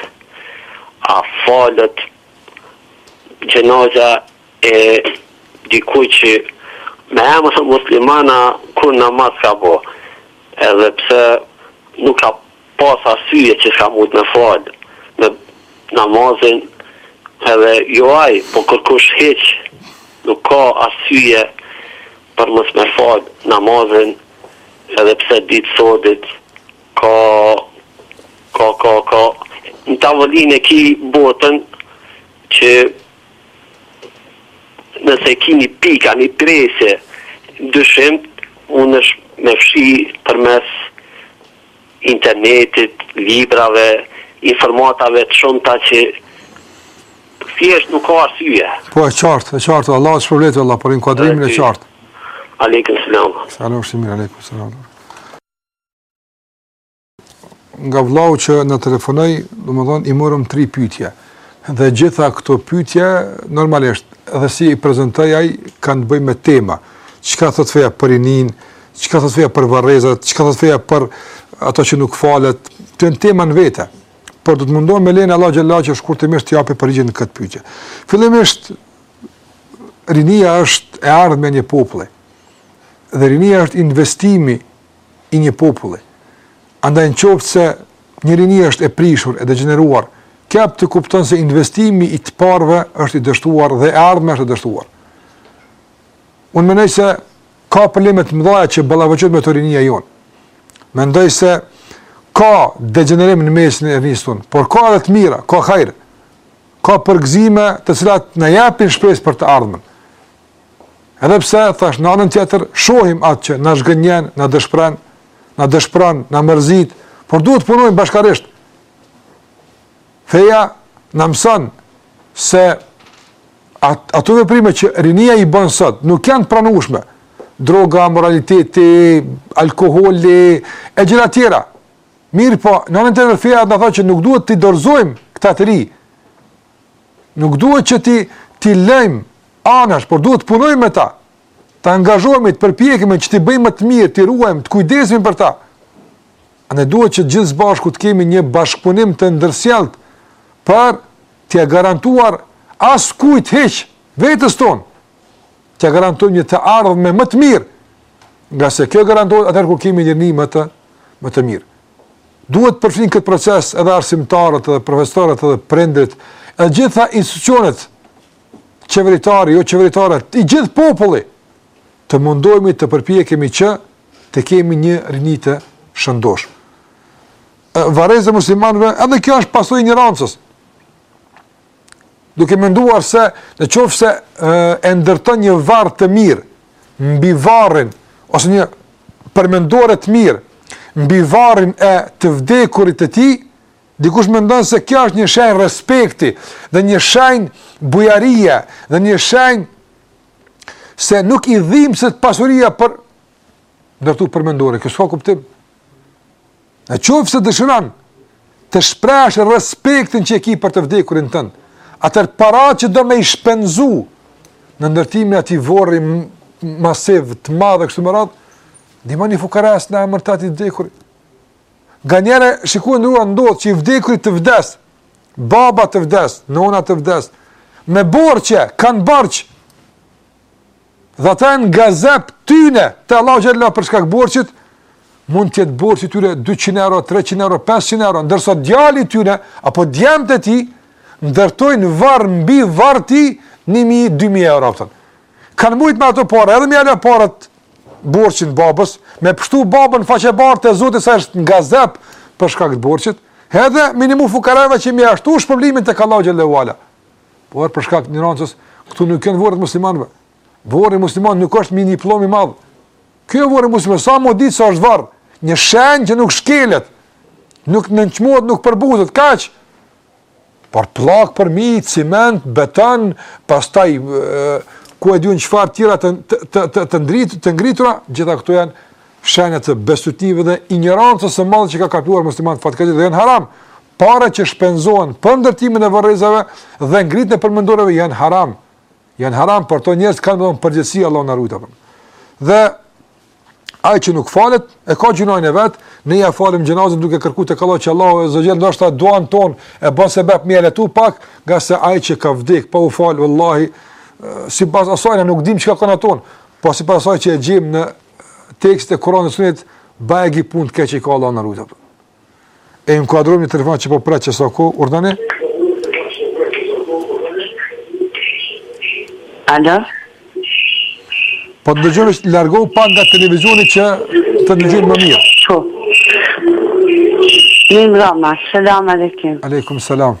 a falet xhenaza e dikujt që me emër musliman a kurrë namaz s'ka bo? Edhe pse nuk ka pas arsye që s'ka mujt me fal namazin edhe jo ai po kurkush hiç nuk ka arsye për mos me fal namazin edhe pse ditës sodit ka ka ka ka në tavolinë e ki botën që nëse e ki ni pikë ni presje dyshim ti mundesh me fshi përmes internetit, librave, informatave të shumta që thjesht nuk ka arsye. Po e qartë, e qartë, Allah të shpërbleftë, Allah, për inkuadrimin e qartë. Aleikum selam. Selam është i mirë, aleikum selam. Nga vlau që na telefonoi, domethënë, i morëm tri pytje. Dhe të gjitha këto pytje, normalisht, edhe si i prezantoi ai, kanë të bëjnë me tema. Çka thotë feja për rininë, Çka thotë feja për varrezat, çka thotë feja për atë që nuk falet, janë tema në vete. Por do të mundohem me lejen e Allahut xhele që shkurtimisht të jap përgjigje në këto pyetje. Fillimisht, rinia është e ardhme e një populli. Dhe rinia është investimi i një populli. Andaj në qoftë se një rini është e prishur, e degjeneruar, jep të kuptosh se investimi i të parëve është i dështuar dhe e ardhmja është e dështuar. Unë mendoj se ka probleme të mëdha që ballafaqohet me to rinia jonë. Mendoj se ka degjenerim në mesin e rinisë tonë, por ka edhe të mira, ka hajr. Ka përgëzime të cilat na japin shpresë për të ardhmen. Edhe pse thash në anën tjetër shohim atë që na zhgënjen, na dëshpëron, na dëshpëron, na mërzit, por duhet të punojmë bashkarisht. Feja na mëson se At, ato veprime që rinia i bën sot nuk janë të pranueshme. Droga, amoraliteti, alkoholi e gjëra të tjera. Mirëpo, në anën tjetër feja na thotë që nuk duhet t'i dorëzojmë këta të ri. Nuk duhet që t'i, t'i lëmë anash, por duhet të punojmë me ta. Të angazhohemi, të përpjekemi që t'i bëjmë më të mirë, t'i ruajmë, të kujdesemi për ta. Andaj duhet që gjithë së bashku të kemi një bashkëpunim të ndërsjelltë për t'ia garantuar, askujt hiç, vetes tonë, t'ia garantojmë një të ardhme më të mirë, ngase kjo garantohet atëherë kur kemi një rini më të më të mirë. Duhet të përfshihen në këtë proces edhe arsimtarët, edhe profesorët, edhe prindërit, edhe gjitha institucionet qeveritare, joqeveritare, i gjithë populli të mundohemi të përpiqemi që të kemi një rini të shëndoshë. Varrezat e muslimanëve, edhe kjo është pasojë e injorancës. Duke menduar se në qoftë se e ndërton një varr të mirë, mbi varrin, ose një përmendore të mirë, mbi varrin e të vdekurit të tij, dikush mendon se kjo është një shenjë respekti, dhe një shenjë bujarie, dhe një shenjë se nuk i dhimbset pasuria për me ndërtu përmendore, kjo s'ka kuptim. Në qoftë se dëshiron të shprehësh respektin që e ki për të vdekurin tënd, atëherë paret që do me i shpenzu në ndërtimin e atij vorri masiv të madh e kështu me radhë, ndihmo një fukara në emër të atij të vdekuri. Nganjëherë, shiko i nderuar, ndodh që i vdekuri të vdes, baba të vdes, nona të vdes, me borxhe, kanë borxh. Dhe ata heqin gazep tyne te Allahu xhele për shkak të borxhit, mund të jetë borxhi i tyne 200 euro, 300 euro, 500 euro, ndërsa djali i tyne, apo djemtë e tij, ndërtojnë varr mbi varr të tij, 1.000, 2.000 euro, beton. Kanë mujt me ato para, edhe me ja la paret borxhin babës, me pështu babën faqebardhë te zoti se është në gazep për shkak të borxhit, edhe m'i nimu fukarave që me e shtu shpërblimin tek Allahu xhele ue ala. Por për shkak të injorancës, këto nuk janë vorret e muslimanëve. Vorri i muslimanit nuk është me një pllakë t'madhe. Ky vorri i muslimanit sa me u ditë se është varr, një shenjë që nuk shkelet, nuk nënçmohet, nuk përbuzet, kaq Por pllaka përmbi, çiment, beton, pastaj ku e di unë çfarë tjera të të të të ndrit, të ngritura, gjitha këto janë shenja të besëtytnive dhe injorancës së madhe që ka kapluar muslimanët fatkeqësisht dhe janë haram. Paret që shpenzohen për ndërtimin e varrezave dhe ngritjen e përmendoreve janë haram. Janë haram, për to njerëzit kanë me dhënë përgjegjësi Allahu na rujtë. Dhe Ai që nuk falet, e ka gjynahin e vetë, ne ja falim xhenazen duke kërku tek Allahu që Allahu aze ue xhel, ndoshta duanë tonë e bon sebep me ia lehtësu pak, ngase ai që ka vdek, pa u falë, vallahi, sipas asaj na nuk dim çka ka në atë anë, po sipas asaj që e gjejmë në tekste, Kuran e Sunet, bajagi punë të keqe i ka Allahu na rujtë. E inkuadrojmë një telefon që po pret qe sa kohë, urdhëroni. Alo? Po të dëgjojmë veç largohu pak nga televizioni që të dëgjojmë më mirë. Po. Mirëmbrëma, selam alejkum. Alejkum selam.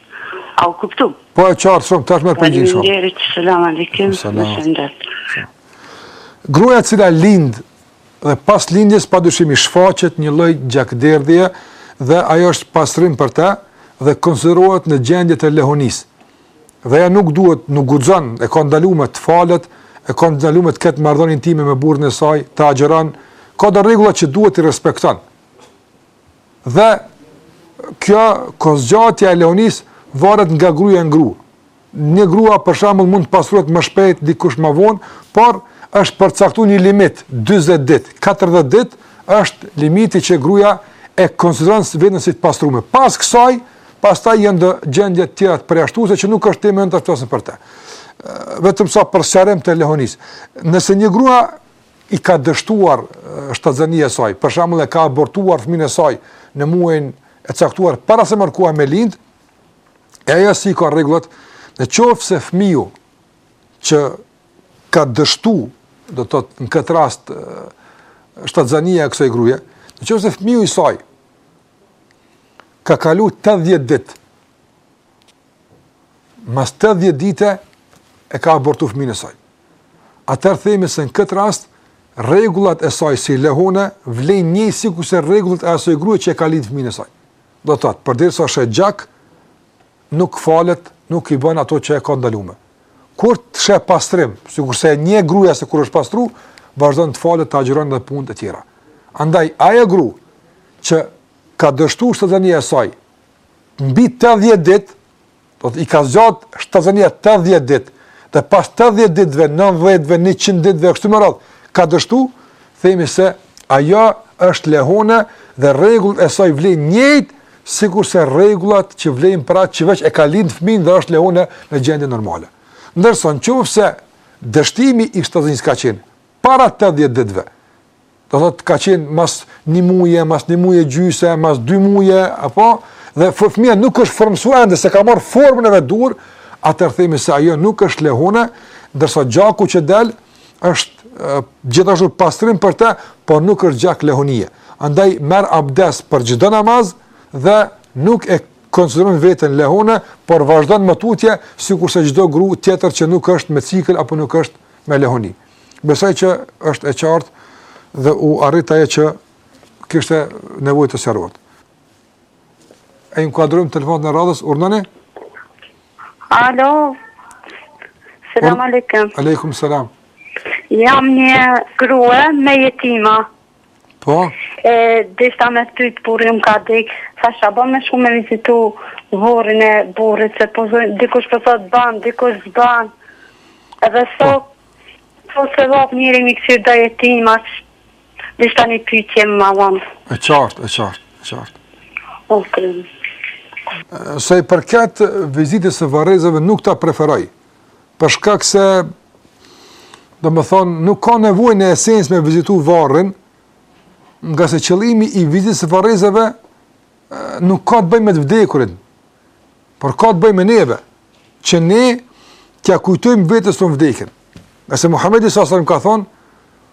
A u kuptu? Po e qartë shumë, ta dish më për gjithë shumë. Faleminderit, selam alejkum, me shëndet. Gruja e cila lind dhe pas lindjes padyshim i shfaqet një lloj gjakderdhje dhe ajo është pastrim për te dhe konsiderohet në gjendje të lehonisë. Dhe ajo nuk duhet, nuk guxon, e ka ndalume të falet, e ka ndalume të ketë marrëdhënie intime me burrin e saj, të agjëron, ka do rregulla që duhet t'i respekton. Dhe kjo kohëzgjatja e lehonisë varet nga gruja në grua. Një grua për shembull mund të pastrohet më shpejt dikush më vonë, por është përcaktuar një limit 40 ditë, 40 ditë është limiti që gruaja e konsideron vetën si të pastruar. Pas kësaj, pastaj janë do gjendje të tjera të përjashtuese që nuk është tema jonë të flasim për të. Vetëm sa për sqarim të lehonisë. Nëse një grua i ka dështuar shtatzënia e saj, për shembull e ka abortuar fëmijën e saj në muajin e caktuar para se me arr koha me lind, e ajo si i ka rregullat, në qoftë se fëmiju që ka dështu, do të thotë në këtë rast, shtatzënia e kësaj gruje, në qoftë se fëmiju i saj, ka kalu 80 ditë, mas 80 dite e ka abortu fëmijën e saj. Atëherë themi se në këtë rast, rregullat e saj si lehone, vlejnë njëjtë sikurse rregullat e asaj gruje që e ka lind fëmijën e saj. Do të thotë, përderisa sheh gjak, nuk falet, nuk i bën ato që i ka ndalume. Kur të sheh pastrim, sikurse një grua se kur është pastru, vazhdon të falet të agjëron dhe punët e tjera. Andaj, ajo gru që ka dështu shtatzënia e saj, mbi 80 ditë, do të thotë i ka zgjatë shtatzënia 80 ditë, dhe pas 80 ditëve, 90-ve, 100 ditëve, kështu me radhë, ka dështu, themi se ajo është lehone dhe rregullat e saj vlejnë njëjtë, sikurse rregullat që vlejnë për atë që veç e ka lind fëmijën dhe është lehone në gjendje normale. Ndërsa, në qoftë se dështimi i shtatzënisë ka qenë para 80 ditëve, do të thotë ka qenë mas një muje, mas një muje e gjysë, mas dy muje, apo, dhe fëmija nuk është formësu ende, s'e ka marrë formën e vet duhur, atëherë themi se ajo nuk është lehone, ndërsa gjaku që del, është gjithashtu pastrim për te, por nuk është gjak lehonie. Andaj, merr abdes për çdo namaz, dhe nuk e konsideron vetën lehone, por vazhdon më tutje, sikurse çdo gru tjetër që nuk është me cikël, apo nuk është me lehoni. Besoj që është e qartë dhe u arrit ajo që kishte nevojë të sqarohet. E inkuadrojmë telefonatën e radhës, urnoni? Alo, selam aleikum. Aleikum, selam. Jam një grue me jetima. Po? E, deshta me t'pyt, burri më ka dek, sa shka bon me shku me vizitu vorin e burrit, se po thojnë, dikush po thot ban, dikush s'ban, edhe po. sot, po sevap njeri me i kqyr dhe jetimat, deshta një pytje më ma vonë. E qartë, e qartë, e qartë. Motra jeme, sa i përket vizitës së varrezave nuk ta preferoj, për shkak se domethënë, nuk ka nevojë në esencë me vizitu varrin, ngase qëllimi i vizitës së varrezave nuk ka të bëjë me të vdekurin, por ka të bëjë me neve, që ne t'ia kujtojmë vetes tonë vdekjen. Ngase Muhammedi salallahu alejhi ve selem ka thonë,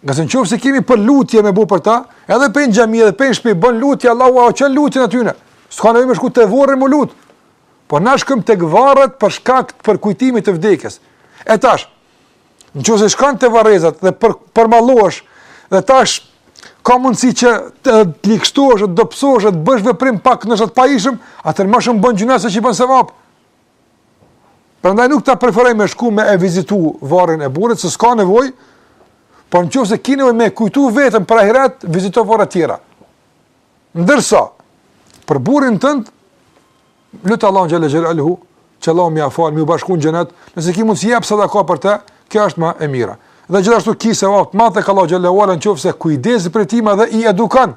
Ngase në qoftë se kemi për lutje me bo për ta, edhe prej në xhami edhe prej në shpi, bën lutje, Allahu ia çon lutjen atyne. S'ka nevojë me shku te vorri me u lut. Po na shkojmë te varret për shkak të përkujtimit të vdekjes. E tash, në qoftë se shkon te varrezat dhe për, përmallohesh, dhe tash ka mundësi që të ligështohesh, të dobësohesh, të bësh veprim pak nashta të pahijshëm, atëherë më shumë bën gjynah se që bën sevap. Prandaj nuk ta preferoj me shku me e vizitu varrin e burrit, se s'ka nevoj, por në qoftë se ki nevoj me kujtu veten për ahiret, vizito varre tjera. Ndërsa, për burrin tënd, lute Allahun xhele xhelaluhu, që Allahu me ia falë, me ju bashku në xhenet, nëse ki mundësi jep sadaka për te, kjo është ma e mira. Dhe gjithashtu ki sevap t'madh tek Allahu xhele xhelaluhu, në qoftë se kujdesesh për jetimat dhe i edukon,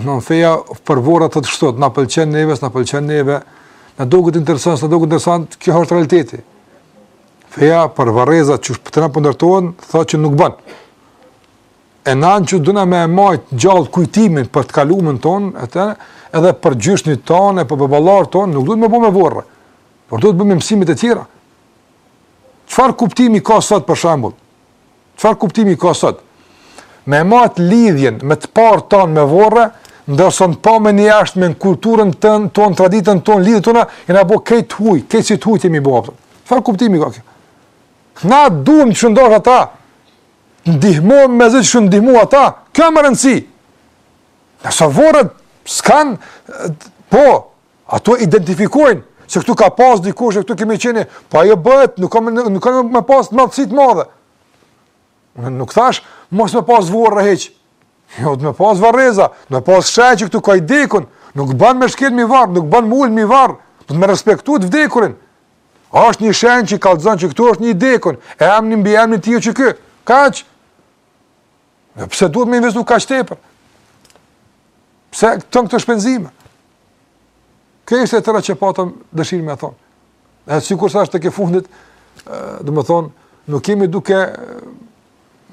Në në feja për vorrat qështu thot, na pëlqen neve, s'na pëlqen neve, na doket interesant, s'na doket interesant, kjo është realiteti. Feja për varreza që është pëtëna po ndërtojnë, po thot që nuk bën. E na nëse dona me e majtë gjallë kujtimin për të kalumen tonë, e të, edhe për gjyshnit tonë, e për baballarët tonë, nuk duhet me bo me vorre, por duhet bo me mësime tjera. Çfarë kuptimi ka sot për shembull? Çfarë kuptimi ka sot? Me e majtë lidhjen, me të parët tanë me vorre, ndërsa në pamjen e jashtme, në kulturën tonë, tonë, traditën tonë, lidhjet tona, jena bo krejt t'huj, krejt si të huj jemi bo, a kupton. Çfarë kuptimi ka kjo? Na duhem të shëndosh ata, ndihmojmë me zë që shënë ndihmu ata, kjo me rëndësi. Ndërsa vorret, s'kan, po, Ato identifikojnë se këtu ka pas dikush e këtu kemi qenë, po ajo bëhet, nuk ka nuk ka me pas madhësi të madhe. Unë nuk thash mos me pas vorre hiç. Jo, me pas varreza, me pas shej që këtu ka i dekun, nuk bën me shkel mi varr, nuk bën me u ul mi varr, duhet me respektu të vdekurin. Është një shenjë që kallzon që këtu është një dekun, emni mbiemni i tij që ke. Kaq. Dhe pse duhet me investu kaq tepër? Pse tanë këto shpenzime? Kjo është e tëra që patëm dëshirë me thonë. Dhe sikur se është tekefundit, domethonë, nuk jemi duke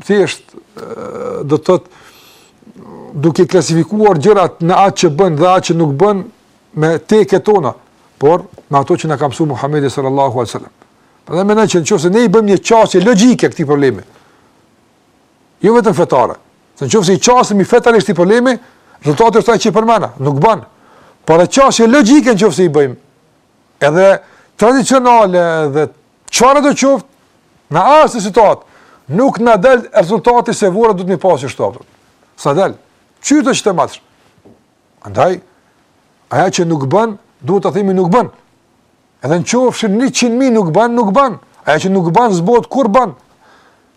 thjesht do të thotë duke klasifikuar gjërat në atë që bën dhe atë që nuk bën me teke tona, por me ato që na ka mësuar Muhamedi sallallahu alaihi wasallam. Prandaj mendoj që nëse ne i bëjmë një qasje logjike këtij problemi, Jo vetëm fetare. Se në qofë se i qasemi fetarisht këtij problemi, rezultati është ai që i përmena, nuk banë. Por edhe qasje logike në qofë se i bëjmë, edhe tradicionale dhe çfarëdo qoftë, në asnjë situatë, nuk na del rezultati se vorret duhet me i pasë kaq tepër. S'na del, qyrë të që të matërë. Andaj, aja që nuk banë, duhet të themi nuk banë. Edhe në qofë që një qinë mijë nuk banë, nuk banë. Aja që nuk banë, zbotë, kur banë.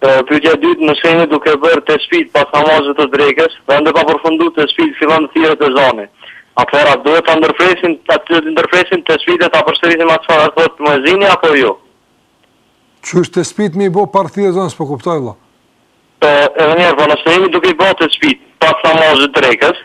Pyetja e dytë, Nëse jemi duke bërë tesbihtë pas namazit të drekës, dhe ende pa përfundu tesbihtë fillon të thirret ezani. Atëherë a duhet ta ndërpresim, a duhet t'i ndërpresim tesbihtë e ta përsërisim atë çfarë thotë muezini apo jo? Qysh tesbihtë me i bo para thirrjes ezanit, s'po kuptoj vëlla? Po, edhe një herë, po nëse jemi duke i bo tesbihtë pas namazit të drekës,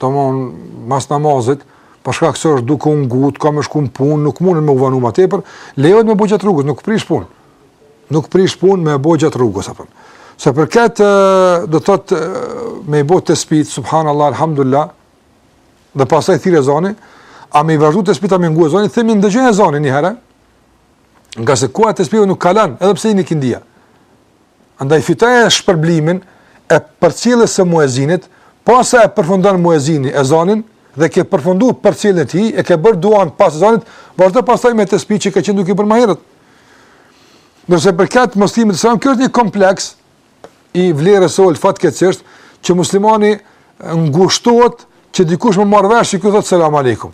të mon, mas namazit, për shkak se është duke u ngut, ka me shku në punë, nuk mundet me u vonu më tepër, lejohet me i bë gjatë rrugës, nuk prish punë. Nuk prish punë me i bë gjatë rrugës apo. Sa i përket do të thotë me i bë tesbiht, subhanallahu alhamdulillah. Dhe pastaj thirret ezani, a me i vazhdu tesbiht a me ngu ezanin, themi ndëgjoje ezanin një herë. Ngase koha e tesbihut nuk kalan, edhe pse jeni kindia. Andaj fitoje shpërblimin e përcjelljes së muezinit, pasi e përfundon muezini ezanin dhe ke përfundu përcjelljen e tij, e ke bërë duan pas ezanit, vazhdo pasaj me tesbih që ke qenë duke bërë ma herët. Ndërsa i përket selamit, selam, kjo është një kompleks i vlerës së ulët fatkeqësisht, që muslimani ngushtohet që dikush me marrë vesh që ky thotë selam aleikum.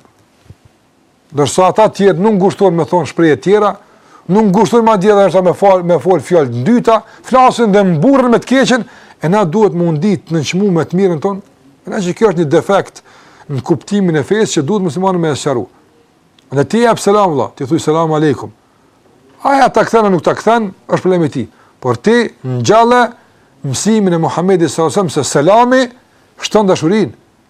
Ndërsa ata të tjerë nuk ngushtohen me thonë shprehje të tjera, nuk ngushtohen madje edhe ndoshta me fal, me fol fjalë të ndyta, flasin dhe mburren me të keqen, e na duhet me u ndi të nënçmuar me të mirën tonë. Meqë kjo është një defekt në kuptimin e fesë që duhet muslimani me e sqaru. Dhe ti jep selam vëlla, ti thuaj selam aleikum. Ai a ta kthen a nuk ta kthen, është problemi i tij. Por ti ngjalle mësimin e Muhamedit sallallahu alajhi wasallam se selami shton dashurinë.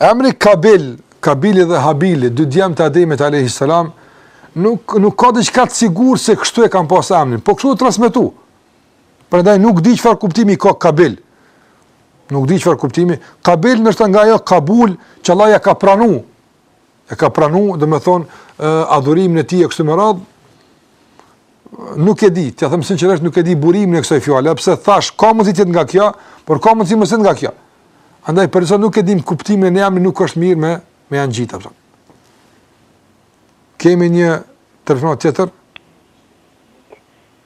Emri Kabil, Kabili dhe Habili, dy djem të Ademit a.s. Nuk, nuk ka diçka të sigurt se kështu e kan pas emrin, po kështu është transmetu. Prandaj nuk di çfarë kuptimi ka Kabil. Nuk di çfarë kuptimi. Kabil ndoshta nga ajo Kabul që Allahu ia ka pranu. e ka pranu, domethënë, adhurimin e tij e kështu me radhë, nuk e di, t'ia them sinqerisht, nuk e di burimin e kësaj fjale, sepse thashë, ka mundësi të jetë nga kjo, por ka mundësi mos të jetë nga kjo. Andaj, përderisa nuk e dim kuptimin e një emri, nuk është mirë me, me janë gjitha. Për. Kemi një telefonat tjetër?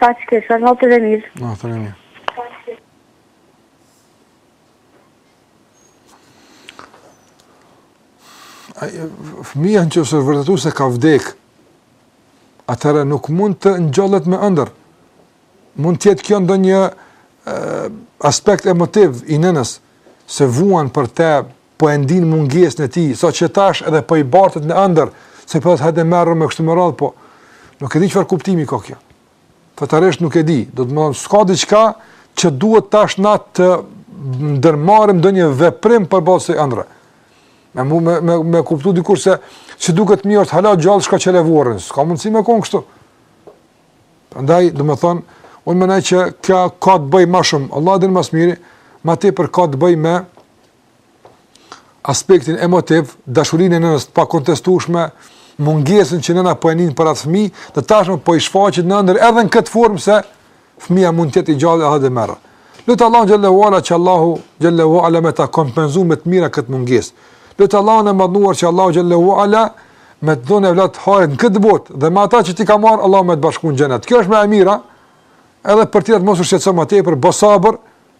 Ka që kërë, sa në të dhe mirë. Në të dhe mirë. Fëmija në qoftë se është vërtetu se ka vdek, atëherë nuk mund të ngjallet me ëndërr. Mund të jetë kjo ndonjë aspekt emotiv i nënës, se vuan për te, po e ndin mungesën e tij, sa që tash edhe po i bartet në ëndërr, se po thotë hajde merrëm e kështu me radhë, po nuk e di çfarë kuptimi ka kjo. Totalisht nuk e di, domethënë s'ka diçka që duhet tash na të ndërmarrim ndonjë veprim për bazë ëndrre. Me mu, me me, me kuptu dikush se si duket mirë është hala gjallë shko çele vorrin, s'ka mundësi me kon kështu. Prandaj, domethënë, unë mendoj që kjo ka të bëjë më shumë, Allahu e din më së miri, më tepër ka të bëjë me aspektin emotiv, dashurinë e nënës të pakontestueshme, mungesën që nëna po e nin për atë fëmijë, që tashmë po i shfaqet në ëndërr edhe në këtë formë se fëmija mund të jetë i gjallë hajde e merr. Lute Allahun xhelle ve ala që Allahu xhelle ve ala me ta kompenzu me të mira këtë mungesë. Lute Allahun e madhëruar që Allahu xhelle ve ala me të dhënë evlat hajri në këtë botë dhe me ata që t'i ka marr Allahu me të bashkuar në xhenet. Kjo është më e mira. Edhe për të mos u shqetësu më tepër, bëj sabër,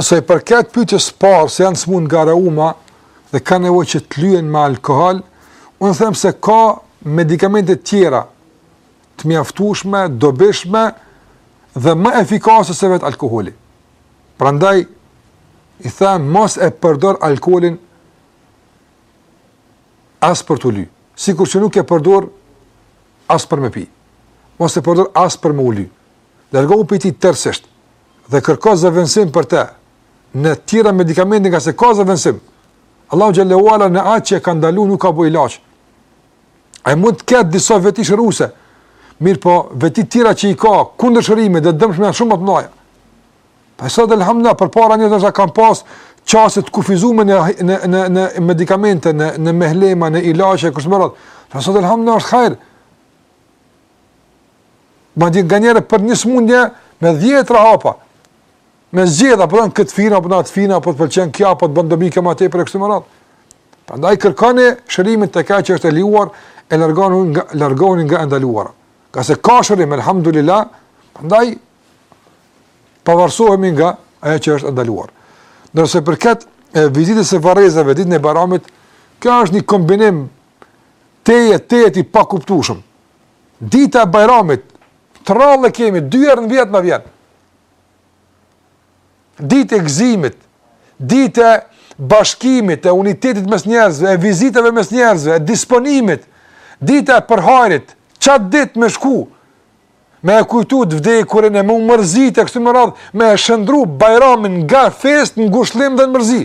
Sa i përket pyetjes së parë se janë smun nga reuma dhe kanë nevojë që të lyhen me alkool, unë them se ka medikamente të tjera të mjaftueshme, të dobishme dhe më efikase se vetë alkooli. Prandaj i them mos e përdor alkoolin as për t'u ly, sikur që nuk e përdor as për me pi. Mos e përdor as për me u ly. largohu prej tij tërësisht dhe kërko zëvendësim për të në të tjera medikamente ngase ka zëvendësim. Allahu xhelle ve ala në atë që e ka ndaluar nuk ka bë ilaç. Ai mund të ketë disa veti shëruese. Mirëpo, veti të tjera që i ka kundër shërimit dhe të dëmshme janë shumë më të mëdha. Po sot elhamdulillah përpara njerëzit kanë pas qasje të kufizuar në në në në medikamente, në në mehlema, në ilaçe kështu me radhë. Po sot elhamdulillah është hajr. Madje nganjëherë për një smundje me dhjetra hapa, me zgjedh, për po në këtë firmë, për po në atë firmë, për po të pëlqen kjo, për të bën dëm kjo ma tepër e kështu me radhë. Prandaj kërkoni shërimin te kjo që është e lejuar, e largoni nga, largoni nga e ndaluara. Ka se ka shërim, elhamdulillah, prandaj pavarsohemi nga ajo që është e ndaluar. Ndërsa përket vizitës së varrezave, ditën e bajramit, kjo është një kombinim Tejet, tejet i pakuptushëm. Dita e bajramit, të rrallë e kemi, dy herë në vjet na vjen. Ditë e gzimit, ditë e bashkimit, e unitetit mes njerëzve, e vizitave mes njerëzve, e disponimit, ditë e përhajrit, qat ditë me shku, me e kujtu të vdekurin e me u mërzit e kështu me radhë, me e shëndrru bajramin nga festë në ngushllim dhe në mërzi.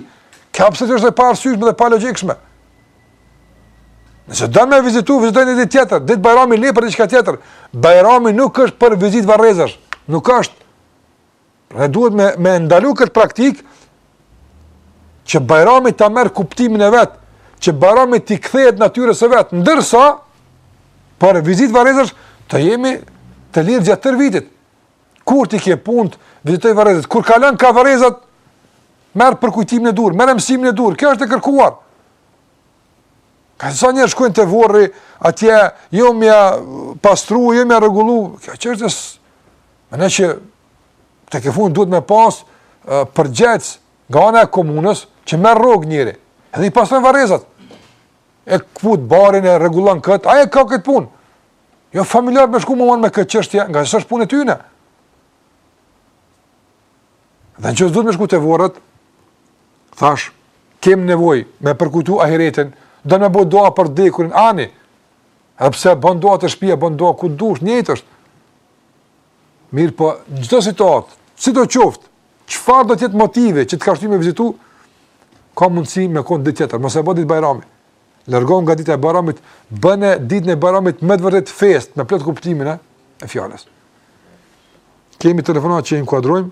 Kjo pse është dhe e paarsyshme dhe e palogjikshme. Nëse don me vizitu, vizito një ditë tjetër, ditë bajrami le për diçka tjetër. Bajrami nuk është për vizitë varrezash, nuk është. Pra e duhet me, me ndalu këtë praktikë, që bajrami ta merr kuptimin e vet, që bajrami t'i kthehet natyrës së vet, ndërsa, për vizitë varrezash, të jemi të lirë gjatë tërë vitit. Kur t'i ke punët, vizitoji varrezat. Kur kalon ka varrezat, merre përkujtimin e duhur, merre mësimin e duhur, kjo është e kërkuar. Ka disa njerëz shkojnë te vorri, atje, jo me ja pastru, jo me ja rregullu, kjo që është e së... Më në që Tek e fundit duhet me pas përgjegjës nga ana e komunës që merr rrogë njeri. Edhe i pastron varrezat. E kput barin e rregullon kët, ai e ka kët punë. Jo familjari me shku me u marrë me këtë çështje, ngase s'është punë e tyne. Dhe në qoftë se duhet me shku te vorret, thashë, kem nevojë me përkujtu ahiretin, dhe me bo dua për të dekurin, ani, edhe pse bën dua te shpia, bën dua ku dush, njëjtë është, Mirëpo, në çdo situatë, sido qoftë, çfarëdo të jetë motivi që të ka shty me vizitu, ka mundësi me konë ditë tjetër, mos e bo ditë bajrami, largoje nga dita e bajramit, bëne ditën e bajramit me të vërtetë festë, me plot kuptimin e, e fjalës. Kemi telefonat që i inkuadrojmë,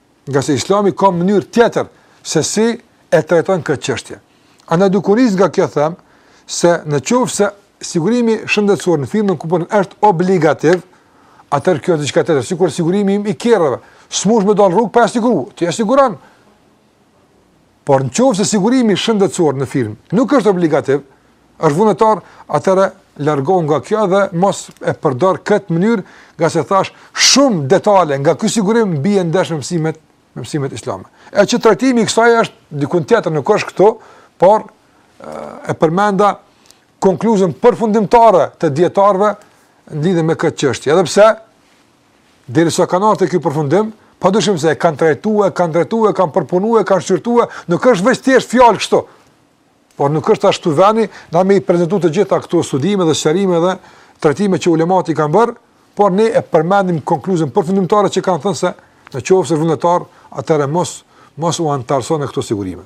Ngase Islami ka mënyrë tjetër se si e trajton këtë çështje. Andaj duke u nis nga kjo them se në qoftë se sigurimi shëndetësor në firmën ku punon është obligativ, atëherë kjo është diçka tjetër, sikur sigurimi i kerrave. S'munsh me dal rrugë pa e siguru. Ti e siguron. Por në qoftë se sigurimi shëndetësor në firmë nuk është obligativ, është vullnetar, atëherë largohu nga kjo dhe mos e përdor këtë mënyrë, ngase thash shumë detale nga ky sigurim bie ndesh me mësimet, me mësimet islame. E që trajtimi i kësaj është dikun tjetër nuk është këtu, por e përmenda konkluzën përfundimtare të dijetarëve lidhur me këtë çështje. Edhe pse Derisa kanë ardh te ky përfundim, padyshim se e kanë trajtue, kanë trajtue, kanë përpunue, kanë shqyrtue, nuk është veç thjesht fjalë kështu. Por nuk është ashtu veni, na me i prezentu të gjitha këto studime dhe sqarime dhe trajtime që ulematë i kanë bërë, por ne e përmendim konkluzën përfundimtare që kanë thënë se në qoftë se vullnetar, atëherë mos, mos u antarëso në këto sigurime.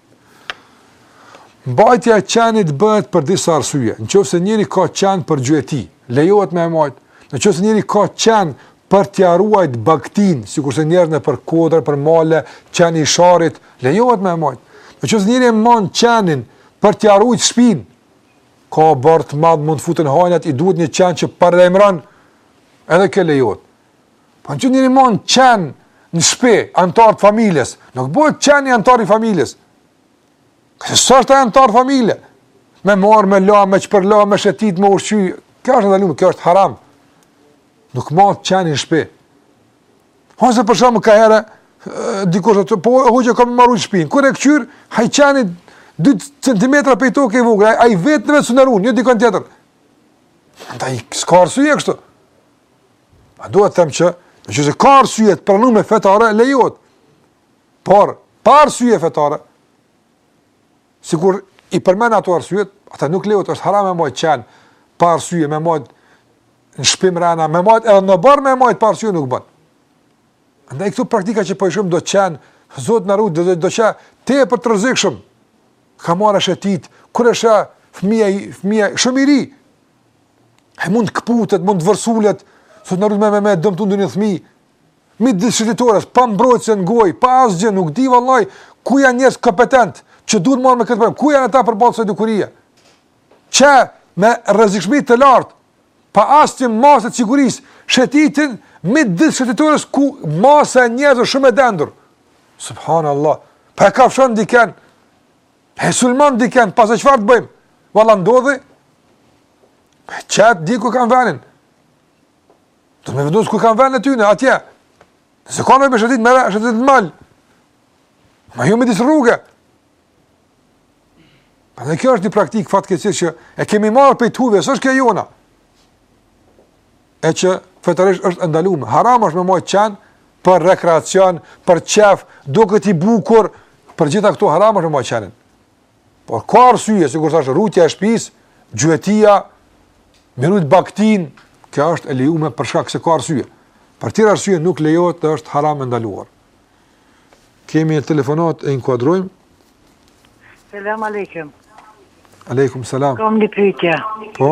Mbajtja e qenit bëhet për disa arsye. Në qoftë se njëri ka qen për gjueti, lejohet me e majt. Në qoftë se njëri ka qen për t'ia ruajt bagëtin, sikurse njerëzit nëpër kodra, për male, qeni i Sharrit, lejohet me e majt. Në qoftë se njëri e man qenin për t'ia rujt shpinë, ka oborr të madh mund të futen hajnat, i duhet një qen që paralajmëron, edhe kjo lejohet. Po në qoftë se njëri man qen në shpi, antar të familjes, nuk bëhet qeni antar i familjes. Ky s'është antar familje? Me marrë, me la, me shpërla, me shetit, me ushqy, kjo është ndalume, kjo është haram. Nuk mahet qeni në shpi. Ose për shembull ka herë, dikush thotë, po hoxhë e kam me ma ru shpinë, kur e kqyr, ai qeni 2 cm prej toke i vogël, ai veten e vet s'e run, jo dikon tjetër. Ndaj, s'ka arsye kështu. A duhet të them që nëse ka arsye të pranume fetare lejohet. Por pa arsye fetare, sikur i përmend ato arsye, ata nuk lejohet, është haram me majt qen pa arsye, me majt në shpi mrena, me majt edhe në oborr me majt pa arsye nuk bën. Andaj këto praktika që po i shohim do qen, Zot na rujt do do të tepër të rrezikshëm. Ka marrë shetit, kur e sheh fëmija, fëmija shumë i ri, Ai mund të këputet, mund të vërsulet, Zot na rujt me me me dëmtu ndonjë fëmi, midis shëtitores, pa mbrojtëse në gojë, pa asgjë, nuk di vallahi, ku janë njerëzit kompetent, që duhet me u marrë me këtë punë, ku janë ata përballë kësaj dukurie, qen me rrezikshmëri të lartë, pa asnjë masë të sigurisë, shëtitin midis shëtitores, ku masa e njerëzve shumë e dendur, subhanallah, po e kafshon diken, E sulmon diken, pastaj çfarë të bëjmë? Valla ndodhi, qentë dihet ku e kanë venin. Duhet me i vendos ku e kanë venin e tyne, atje. Nëse ka me me shëtit, me shëtit në mal. Ma jo midis rruge. Prandaj kjo është një praktikë fatkeqësisht që e kemi marrë prej të huve, s'është kjo e jona. e që fetarisht është ndaluar. Haram është me majt qen për rekreacion, për qef, duket i bukur, për gjitha këto haram është me majt qenin. Por ka arsye, sikur thash rujtja e shpisë, gjuetia, me i rujt baktinë, kjo është e lejuar për shkak se ka arsye. Për tjera arsye nuk lejohet dhe është haram e ndaluar. Kemi një telefonat e inkuadrojmë. Selam alejkum. Alejkum selam. Kam një pyetje. Po.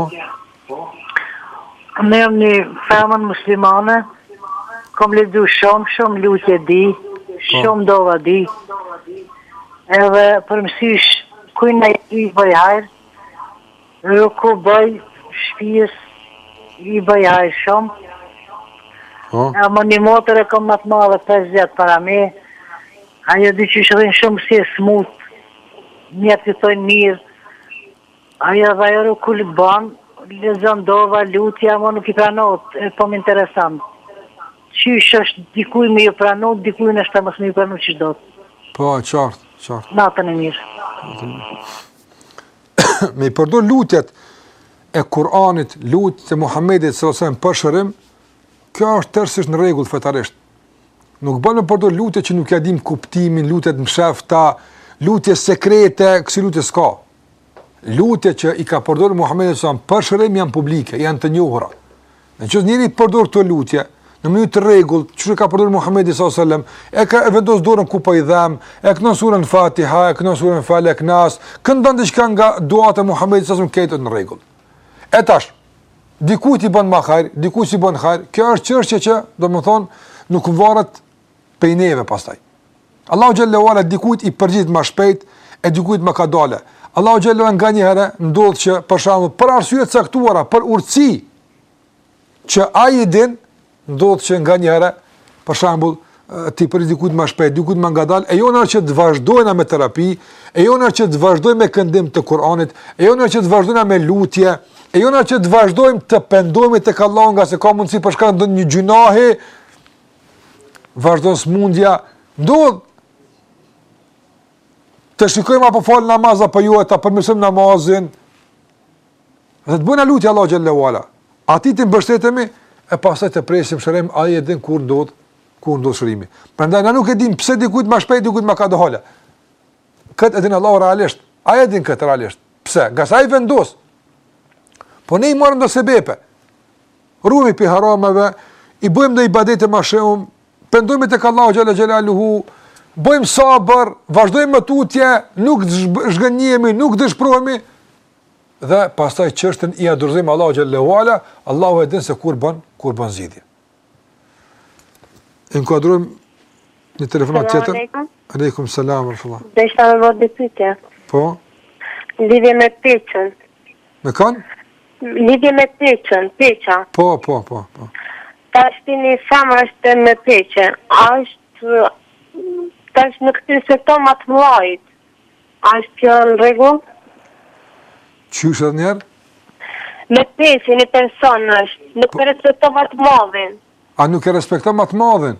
Unë jam një femër muslimane. Kam lexuar shumë, shumë lutje di, po. shumë dova di. Edhe për mësysh kujt na i bëjn hajr? Rukje bëj shpis i bëj hajr shum ama një motër e kom më të madhe pesë vjet para me ajo dy qysh rrin shum si e smut njerzit i thojn mir ajo dhe ajo rukje ban lexon dova lutje ama nuk i pranohet e po më intereson qysh ësht dikujt me ju pranu dikujt ësht e mos me ju pranu qysh dot po qart qart natën e mir natën e mir me i përdo lutjet e Kur'anit, lutjet e Muhammedit salallahu alejhi ve selem për shërim, kjo është tërsisht në rregull fetarisht. Nuk ban me përdor lutje që nuk ia dim kuptimin, lutje të mshefta, lutje sekrete, kësi lutje s'ka. Lutjet që i ka përdor Muhammedi salallahu alejhi ve selem për shërim janë publike, janë të njohura. Në qoftë se njeri i përdor këto lutje në mënyrë të rregullt, qysh e ka përdorur Muhamedi sallallahu alajhi wasallam, e ka e vendos dorën ku po i dhem, e këndon surën Fatiha, e këndon surën Falak Nas, këndon diçka nga duat e Muhamedit sallallahu alajhi wasallam kjo është në rregull. E tash, dikujt i bën ma hajr, dikujt i bën hajr, kjo është çështje që, domethënë, nuk varet prej neve pastaj. Allahu xhele ve ala dikujt i përgjigjet më shpejt e dikujt ma kadalë. Allahu xhele ve ala nganjëherë ndodh që për shembull për arsye të caktuara, për urtësi që ai e din, ndodh që nganjëherë për shembull t'i jep dikujt më shpejt, dikujt më ngadalë, e jona që të vazhdojna me terapi, e jona që të vazhdojmë me këndim të Kur'anit, e jona që të vazhdojmë me lutje, e jona që të vazhdojmë të pendohemi tek Allahu ngase ka mundësi për shkak të një gjunahi vazhdon smundja, ndodh të shikojmë a po fal namaz apo jo, ta përmirësojmë namazin. Dhe të bojna lutje Allahut xhele ve ala. Atij t'i mbështetemi e pastaj të presim shërim ai e din kur ndodh kur ndodh shërimi. Prandaj na nuk e dim pse dikujt ma shpejt dikujt ma kadalë. Këtë e din Allahu realisht. Ai e din këtë realisht. Pse? Ngase ai vendos. Po ne i marrim do sebepe. Ruhemi prej harameve, i bëjmë ndonjë ibadet më shumë, pendohemi tek Allahu xhelle xhelaluhu, bëjmë sabër, vazhdojmë me lutje, nuk zhgënjehemi, nuk dëshpërohemi dhe pastaj çështjen ia dorëzojmë Allahut xhelle xhelaluhu, Allahu e din se kur bën, kur bën zgjidhje. Enkuadrojmë një telefonatë tjetër. Selam aleikum. Aleikum selam ue rahmetullah. Deshta me i vet dy pyetje. Po. Lidhje me peçen. Me kan? Lidhje me peçen, peçja. Po, po, po, po. Tash një femën është me peçe. A është, tash nuk i respekton më të mdhajt. A është kjo në rregull? Qysh edhe njëherë? Me peçe, një person është. Nuk po e respekton më të madhin. A nuk e respekton më të madhin?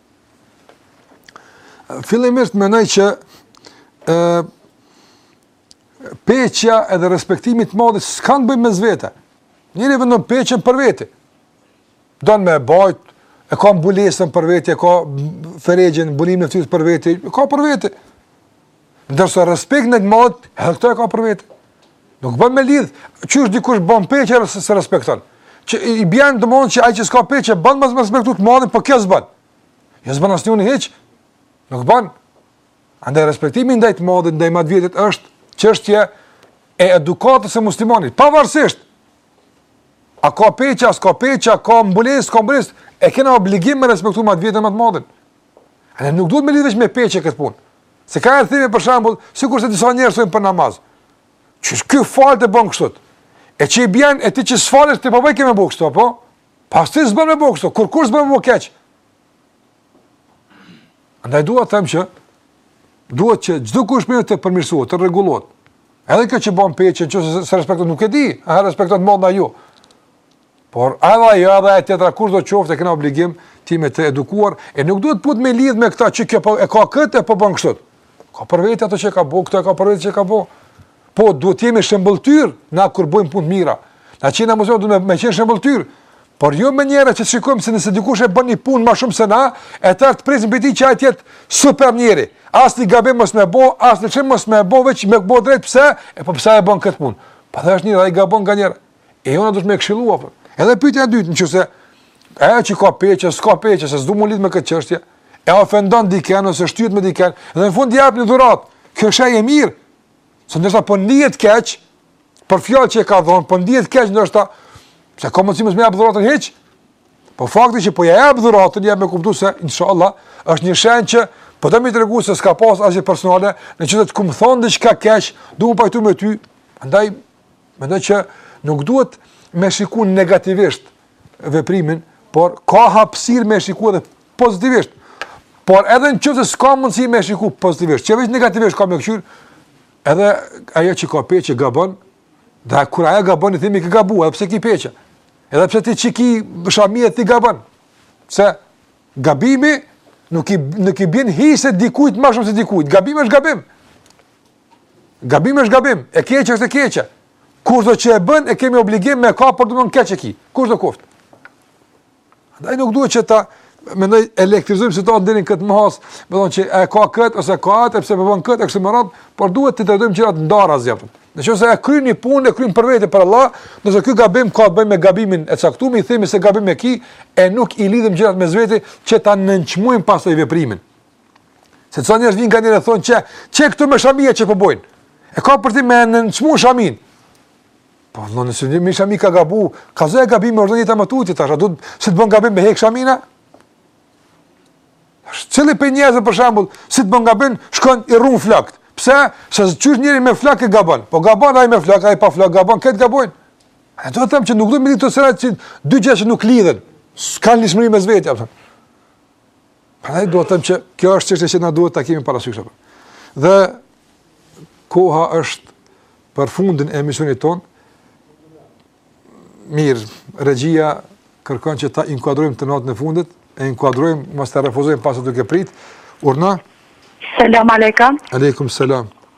Fillimisht mendoj që peçja edhe respektimi i të madhit s'kanë të bëjnë mes vete. Njeri vendon peçen për vete. Don me bajt, e ka mbulesën për vete, e ka ferexhen, mbulimin e fytyrës për vete, e ka për vete. Ndërsa respekti ndaj të madhit, edhe këto e ka për vete. Nuk bën me lidh, qysh dikush ban peçe e s'e respekton. Që i bjen domthon që ai që s'ka peçe bën mos me respektu të madhin, po kjo s'bën. Jo s'bën asnjëri hiç. Nuk bën. Andaj respektimi ndaj të madhit, ndaj më të vjetrit është çështje e edukatës së muslimanit, pavarësisht a ka peçe, a s'ka peçe, a ka mbulesë, s'ka mbulesë, e kena obligim të respektojmë më të vjetrin, më të madhin. Andaj nuk duhet me lidh hiç me peçe këtë punë. Se ka, e themi për shambull, sikur se disa njerëz thonë për namaz. Qysh ky falet e bën kështu. E që i bjen, e ti që s'falesh, ty po bëjka me bo kështu, po? Po as ti s'bën me bo kështu, kurkush s'bën me bo keq. Andaj duhet të them që, duhet që çdokush të përmirësohet, të rregullohet. Edhe kjo që ban peçe, që s'e respekton nuk e di, a respekton më të mdhajt. Por edhe ajo edhe e tjetra kushdo qoftë e kena obligim të jemi të edukuar e nuk duhet put me lidh me këta që kjo po e ka këtë e po bën kështu. Ka për vete ato që ka bo, këto e ka për vete që ka bo. Po duhet të jemi shembulltyrë na kur bëjmë punë të mira. Na qenë mos duhet me, me qenë shembulltyrë. Por jo në mënyrë që shikojmë se nëse dikush e bën një punë më shumë se na, atëherë të presim prej tij që ai të jetë supernjeri. Asnjë gabim mos me bo, asnjë lëshim mos me bo, veç me bo drejt pëse, e po pëse e bën këtë punë. Po edhe është njeri, ai gabon nganjëherë. E jona duhet me këshillu apo. Edhe pyetja e dytë, nëse ajo që ka peçe, s'ka peçe, se s'du me lidh me këtë çështje, e ofendon dikën ose shtyhet me dikën, dhe në fund ia jep një dhuratë. Kjo është e mirë. Se ndoshta po ndihet keq për fjalën që e ka thënë, po ndihet keq ndoshta se ka mundësi mos me ja jep dhuratën hiç. Po fakti që po ja jep dhuratën, jep me kuptu se inshallah është një shenjë që po do me tregu se s'ka pas asgjë personale, nëse të kom thon diçka keq, du me u pajtu me ty. Andaj Mendoj që nuk duhet me shiku negativisht veprimin, por ka hapësirë me shiku edhe pozitivisht. Por edhe në qoftë se s'ka mundësi me shiku pozitivisht, që veç negativisht ka me kqyrë, edhe ajo që ka peçe gabon, dhe kur ajo gabon i themi ke gabu, edhe pse ki peçe, edhe pse ti që ki shami ti gabon, se gabimi nuk i, nuk i bjen hise dikujt ma shumë se dikujt, gabimi është gabim, Gabim është gabim, e keqja është e keqe. Kushdo që e bën, e kemi obligim me ka për të mund keq e ki. Kushdo koftë. Ndaj nuk duhet që ta mendoj elektrizojmë situatën deri n'këtë masë, me thonë që e ka këtë, ose ka atë, e pse po e bën këtë, e kështu me radhë, por duhet t'i trajtojmë gjërat ndaras, apo. Në qoftë se e kryn një punë, e kryn për vete për Allah, nëse ky gabim ka të bëjë me gabimin e caktum, i themi se gabim e ki, e nuk i lidhim gjërat mes veti që ta nënçmojmë pastaj veprimin. Se disa njerëz vijnë kanjëherë e thonë që, qe këto me shamija çka po bojnë. Po e ka për me e nënçmu shaminë. Po, në nëse një me shami ka gabu, ka zë e gabim me ordonjit e më tutje, tash, si të bën gabim me hek shaminë? Cili prej njerëzve, për shembull, si të bën gabim, shkon i rrun flokët. Pse? Se zë qysh njeri me flokë e gabon. Po gabon, ai me flokë, ai pa flokë, gabon, krejt gabojnë. E do të them që nuk do me ditë të sërat që dy gjëra që nuk lidhen. S'kanë lidhshmëri mes vete, apo. Prandaj do të them që kjo është çështje që na duhet ta kemi parasysh apo. Dhe koha është për fundin e emisionit ton. Mirë, regjia kërkon që ta inkuadrojmë telefonatën e fundit, e inkuadrojmë, mos ta refuzojmë pasi është duke prit. Urdhno. Selam aleikum. Aleikum selam.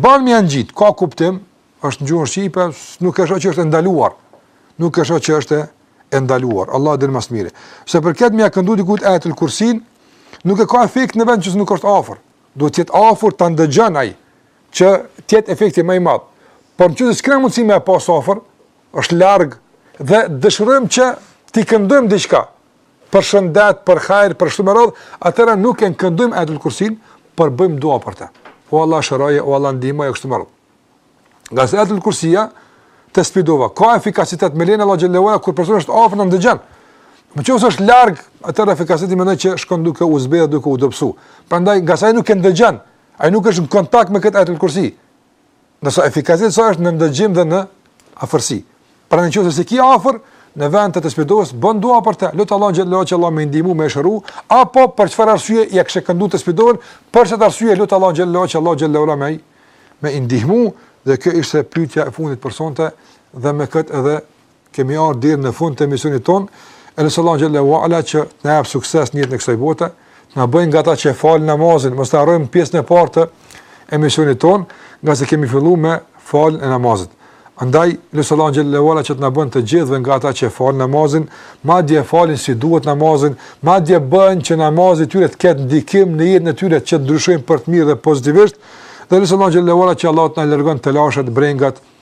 Ban me angjit, ka kuptim, është në gjuhën shqipe, nuk e shoh që është e ndaluar. Nuk e shoh që është e ndaluar. Allah din më së miri. Sa i përket me ia këndu dikujt Ajetul Kursin, nuk e ka efekt në vend që nuk është afër. Duhet të jetë afër ta ndëgjon ai që të jetë efekti më i madh. Por në qoftë se s'kemi mundsi me e pas afër, është larg dhe dëshirojmë që t'i këndojmë diçka. për shëndet, për hajr, e kështu me radhë, atëherë nuk e këndojmë Ajetul Kursin, por bëjmë dua për të. O Allah shëroje, o Allah ndihmoji e kështu me radhë. Ngase Ajetul Kursia tespih dova, ka efikasitet me lejen e Allahut xhel-le ve ala kur personi është afër dhe ndëgjon. Në qoftë se është larg, atëherë efikasiteti mendoj që shkon duke u zbehë, duke u dobësu. Prandaj ngase ai nuk e ndëgjon, ai nuk është në kontakt me këtë Ajetul Kursi. Ndërsa efikasiteti i saj është në ndëgjim dhe në afërsi. Pra në qoftë se s'e ki afër, në vend të tespih dovës, bën dua për te, lute Allahun xhel-le ve ala që Allahu me i ndihmu, me shëru, apo për çfarë arsye ia kishe këndu tespih dovën, për qat arsye, lute Allahun xhel-le ve ala që Allahu xhel-le ve ala me, me i ndihmu, dhe kjo ishte pytja e fundit për sonte, dhe me këtë edhe kemi ardhur deri në fund të emisionit tonë. E lus Allahun xhel-le ue ala që të na jap sukses në jetën e kësaj bote, të na bëjë nga ata që falin namazin, mos ta harrojmë pjesën e parë të emisionit tonë, ngase kemi filluar me faljen e namazit. Andaj, lus Allahun xhel-le ue ala që të na bën të gjithëve nga ata që falin namazin, madje e falin si duhet namazin, madje bën që namazi i tyre të ketë ndikim në jetën e tyre që të ndryshojnë për të mirë dhe pozitivisht, dhe lus Allahun xhel-le ue ala që Allahu të na largon telashet, brengat,